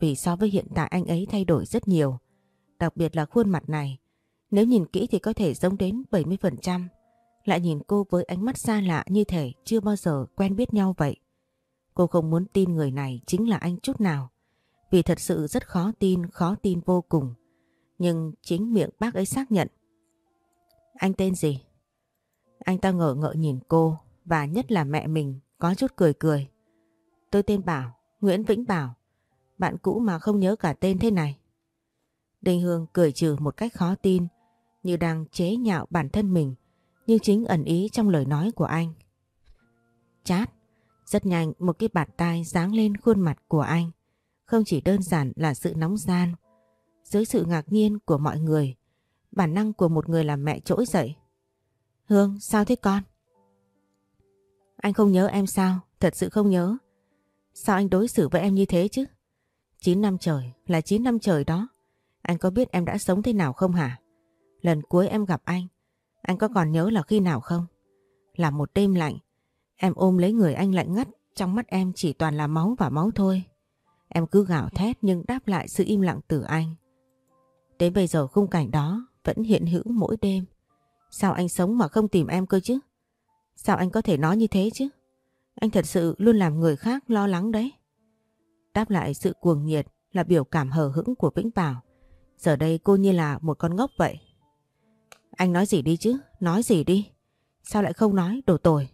Vì so với hiện tại anh ấy thay đổi rất nhiều. Đặc biệt là khuôn mặt này. Nếu nhìn kỹ thì có thể giống đến 70% lại nhìn cô với ánh mắt xa lạ như thể chưa bao giờ quen biết nhau vậy. Cô không muốn tin người này chính là anh chút nào, vì thật sự rất khó tin, khó tin vô cùng. Nhưng chính miệng bác ấy xác nhận. Anh tên gì? Anh ta ngỡ ngợ nhìn cô và nhất là mẹ mình có chút cười cười. Tôi tên Bảo, Nguyễn Vĩnh Bảo, bạn cũ mà không nhớ cả tên thế này. Đinh Hương cười trừ một cách khó tin, như đang chế nhạo bản thân mình nhưng chính ẩn ý trong lời nói của anh. Chát, rất nhanh một cái bàn tay giáng lên khuôn mặt của anh. Không chỉ đơn giản là sự nóng gian. Dưới sự ngạc nhiên của mọi người, bản năng của một người làm mẹ trỗi dậy. Hương, sao thế con? Anh không nhớ em sao? Thật sự không nhớ. Sao anh đối xử với em như thế chứ? 9 năm trời là 9 năm trời đó. Anh có biết em đã sống thế nào không hả? Lần cuối em gặp anh, anh có còn nhớ là khi nào không? Là một đêm lạnh, em ôm lấy người anh lạnh ngắt, trong mắt em chỉ toàn là máu và máu thôi. Em cứ gào thét nhưng đáp lại sự im lặng từ anh. Đến bây giờ khung cảnh đó vẫn hiện hữu mỗi đêm. Sao anh sống mà không tìm em cơ chứ? Sao anh có thể nói như thế chứ? Anh thật sự luôn làm người khác lo lắng đấy. Đáp lại sự cuồng nhiệt là biểu cảm hờ hững của Vĩnh Bảo. Giờ đây cô như là một con ngốc vậy. Anh nói gì đi chứ, nói gì đi. Sao lại không nói, đồ tồi.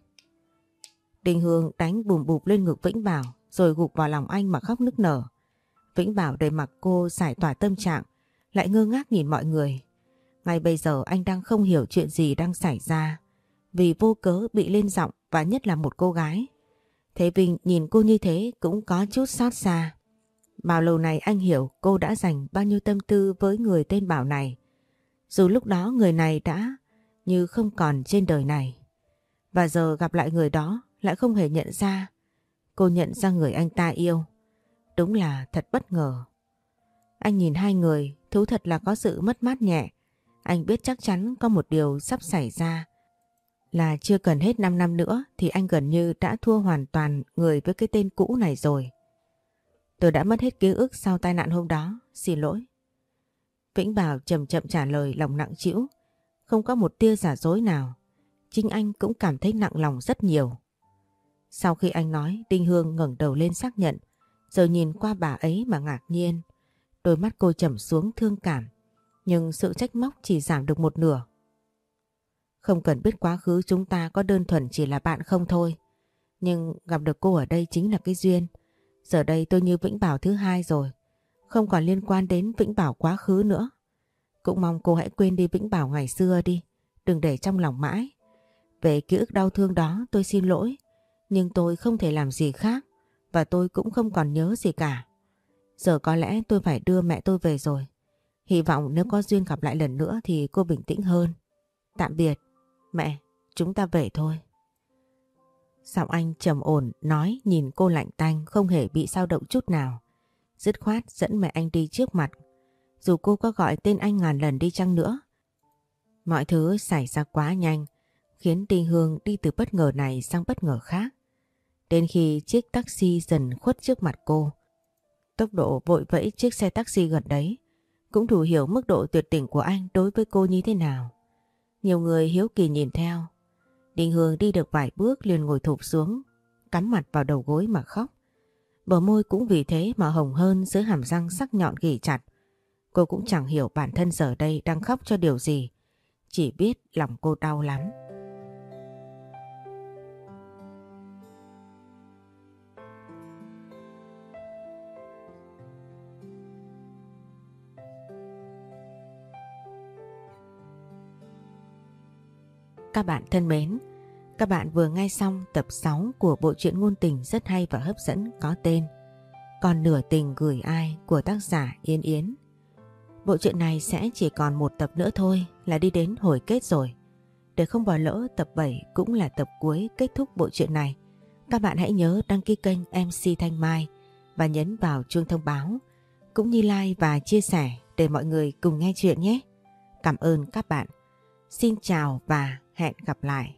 Đình Hương đánh bùm bụp lên ngực Vĩnh Bảo rồi gục vào lòng anh mà khóc nức nở. Vĩnh Bảo đầy mặt cô giải tỏa tâm trạng, lại ngơ ngác nhìn mọi người. Ngay bây giờ anh đang không hiểu chuyện gì đang xảy ra. vì vô cớ bị lên giọng và nhất là một cô gái. Thế Vinh nhìn cô như thế cũng có chút xót xa. Bao lâu này anh hiểu cô đã dành bao nhiêu tâm tư với người tên Bảo này. Dù lúc đó người này đã như không còn trên đời này. Và giờ gặp lại người đó lại không hề nhận ra. Cô nhận ra người anh ta yêu. Đúng là thật bất ngờ. Anh nhìn hai người, thú thật là có sự mất mát nhẹ. Anh biết chắc chắn có một điều sắp xảy ra. Là chưa cần hết 5 năm nữa thì anh gần như đã thua hoàn toàn người với cái tên cũ này rồi. Tôi đã mất hết ký ức sau tai nạn hôm đó, xin lỗi. Vĩnh Bảo chậm chậm trả lời lòng nặng chịu, không có một tia giả dối nào. Chính anh cũng cảm thấy nặng lòng rất nhiều. Sau khi anh nói, Đinh Hương ngẩng đầu lên xác nhận, giờ nhìn qua bà ấy mà ngạc nhiên. Đôi mắt cô trầm xuống thương cảm, nhưng sự trách móc chỉ giảm được một nửa. Không cần biết quá khứ chúng ta có đơn thuần chỉ là bạn không thôi. Nhưng gặp được cô ở đây chính là cái duyên. Giờ đây tôi như Vĩnh Bảo thứ hai rồi. Không còn liên quan đến Vĩnh Bảo quá khứ nữa. Cũng mong cô hãy quên đi Vĩnh Bảo ngày xưa đi. Đừng để trong lòng mãi. Về ký ức đau thương đó, tôi xin lỗi. Nhưng tôi không thể làm gì khác. Và tôi cũng không còn nhớ gì cả. Giờ có lẽ tôi phải đưa mẹ tôi về rồi. Hy vọng nếu có duyên gặp lại lần nữa thì cô bình tĩnh hơn. Tạm biệt. Mẹ, chúng ta về thôi. Giọng anh trầm ổn nói nhìn cô lạnh tanh không hề bị sao động chút nào. Dứt khoát dẫn mẹ anh đi trước mặt. Dù cô có gọi tên anh ngàn lần đi chăng nữa. Mọi thứ xảy ra quá nhanh khiến Đinh Hương đi từ bất ngờ này sang bất ngờ khác. Đến khi chiếc taxi dần khuất trước mặt cô. Tốc độ vội vẫy chiếc xe taxi gần đấy cũng đủ hiểu mức độ tuyệt tình của anh đối với cô như thế nào. Nhiều người hiếu kỳ nhìn theo. Đình Hương đi được vài bước liền ngồi thụp xuống, cắn mặt vào đầu gối mà khóc. Bờ môi cũng vì thế mà hồng hơn dưới hàm răng sắc nhọn gỉ chặt. Cô cũng chẳng hiểu bản thân giờ đây đang khóc cho điều gì. Chỉ biết lòng cô đau lắm. Các bạn thân mến, các bạn vừa nghe xong tập 6 của bộ truyện ngôn tình rất hay và hấp dẫn có tên Còn nửa tình gửi ai của tác giả Yên Yến. Bộ truyện này sẽ chỉ còn một tập nữa thôi là đi đến hồi kết rồi. Để không bỏ lỡ tập 7 cũng là tập cuối kết thúc bộ truyện này. Các bạn hãy nhớ đăng ký kênh MC Thanh Mai và nhấn vào chuông thông báo cũng như like và chia sẻ để mọi người cùng nghe chuyện nhé. Cảm ơn các bạn. Xin chào và hẹn gặp lại.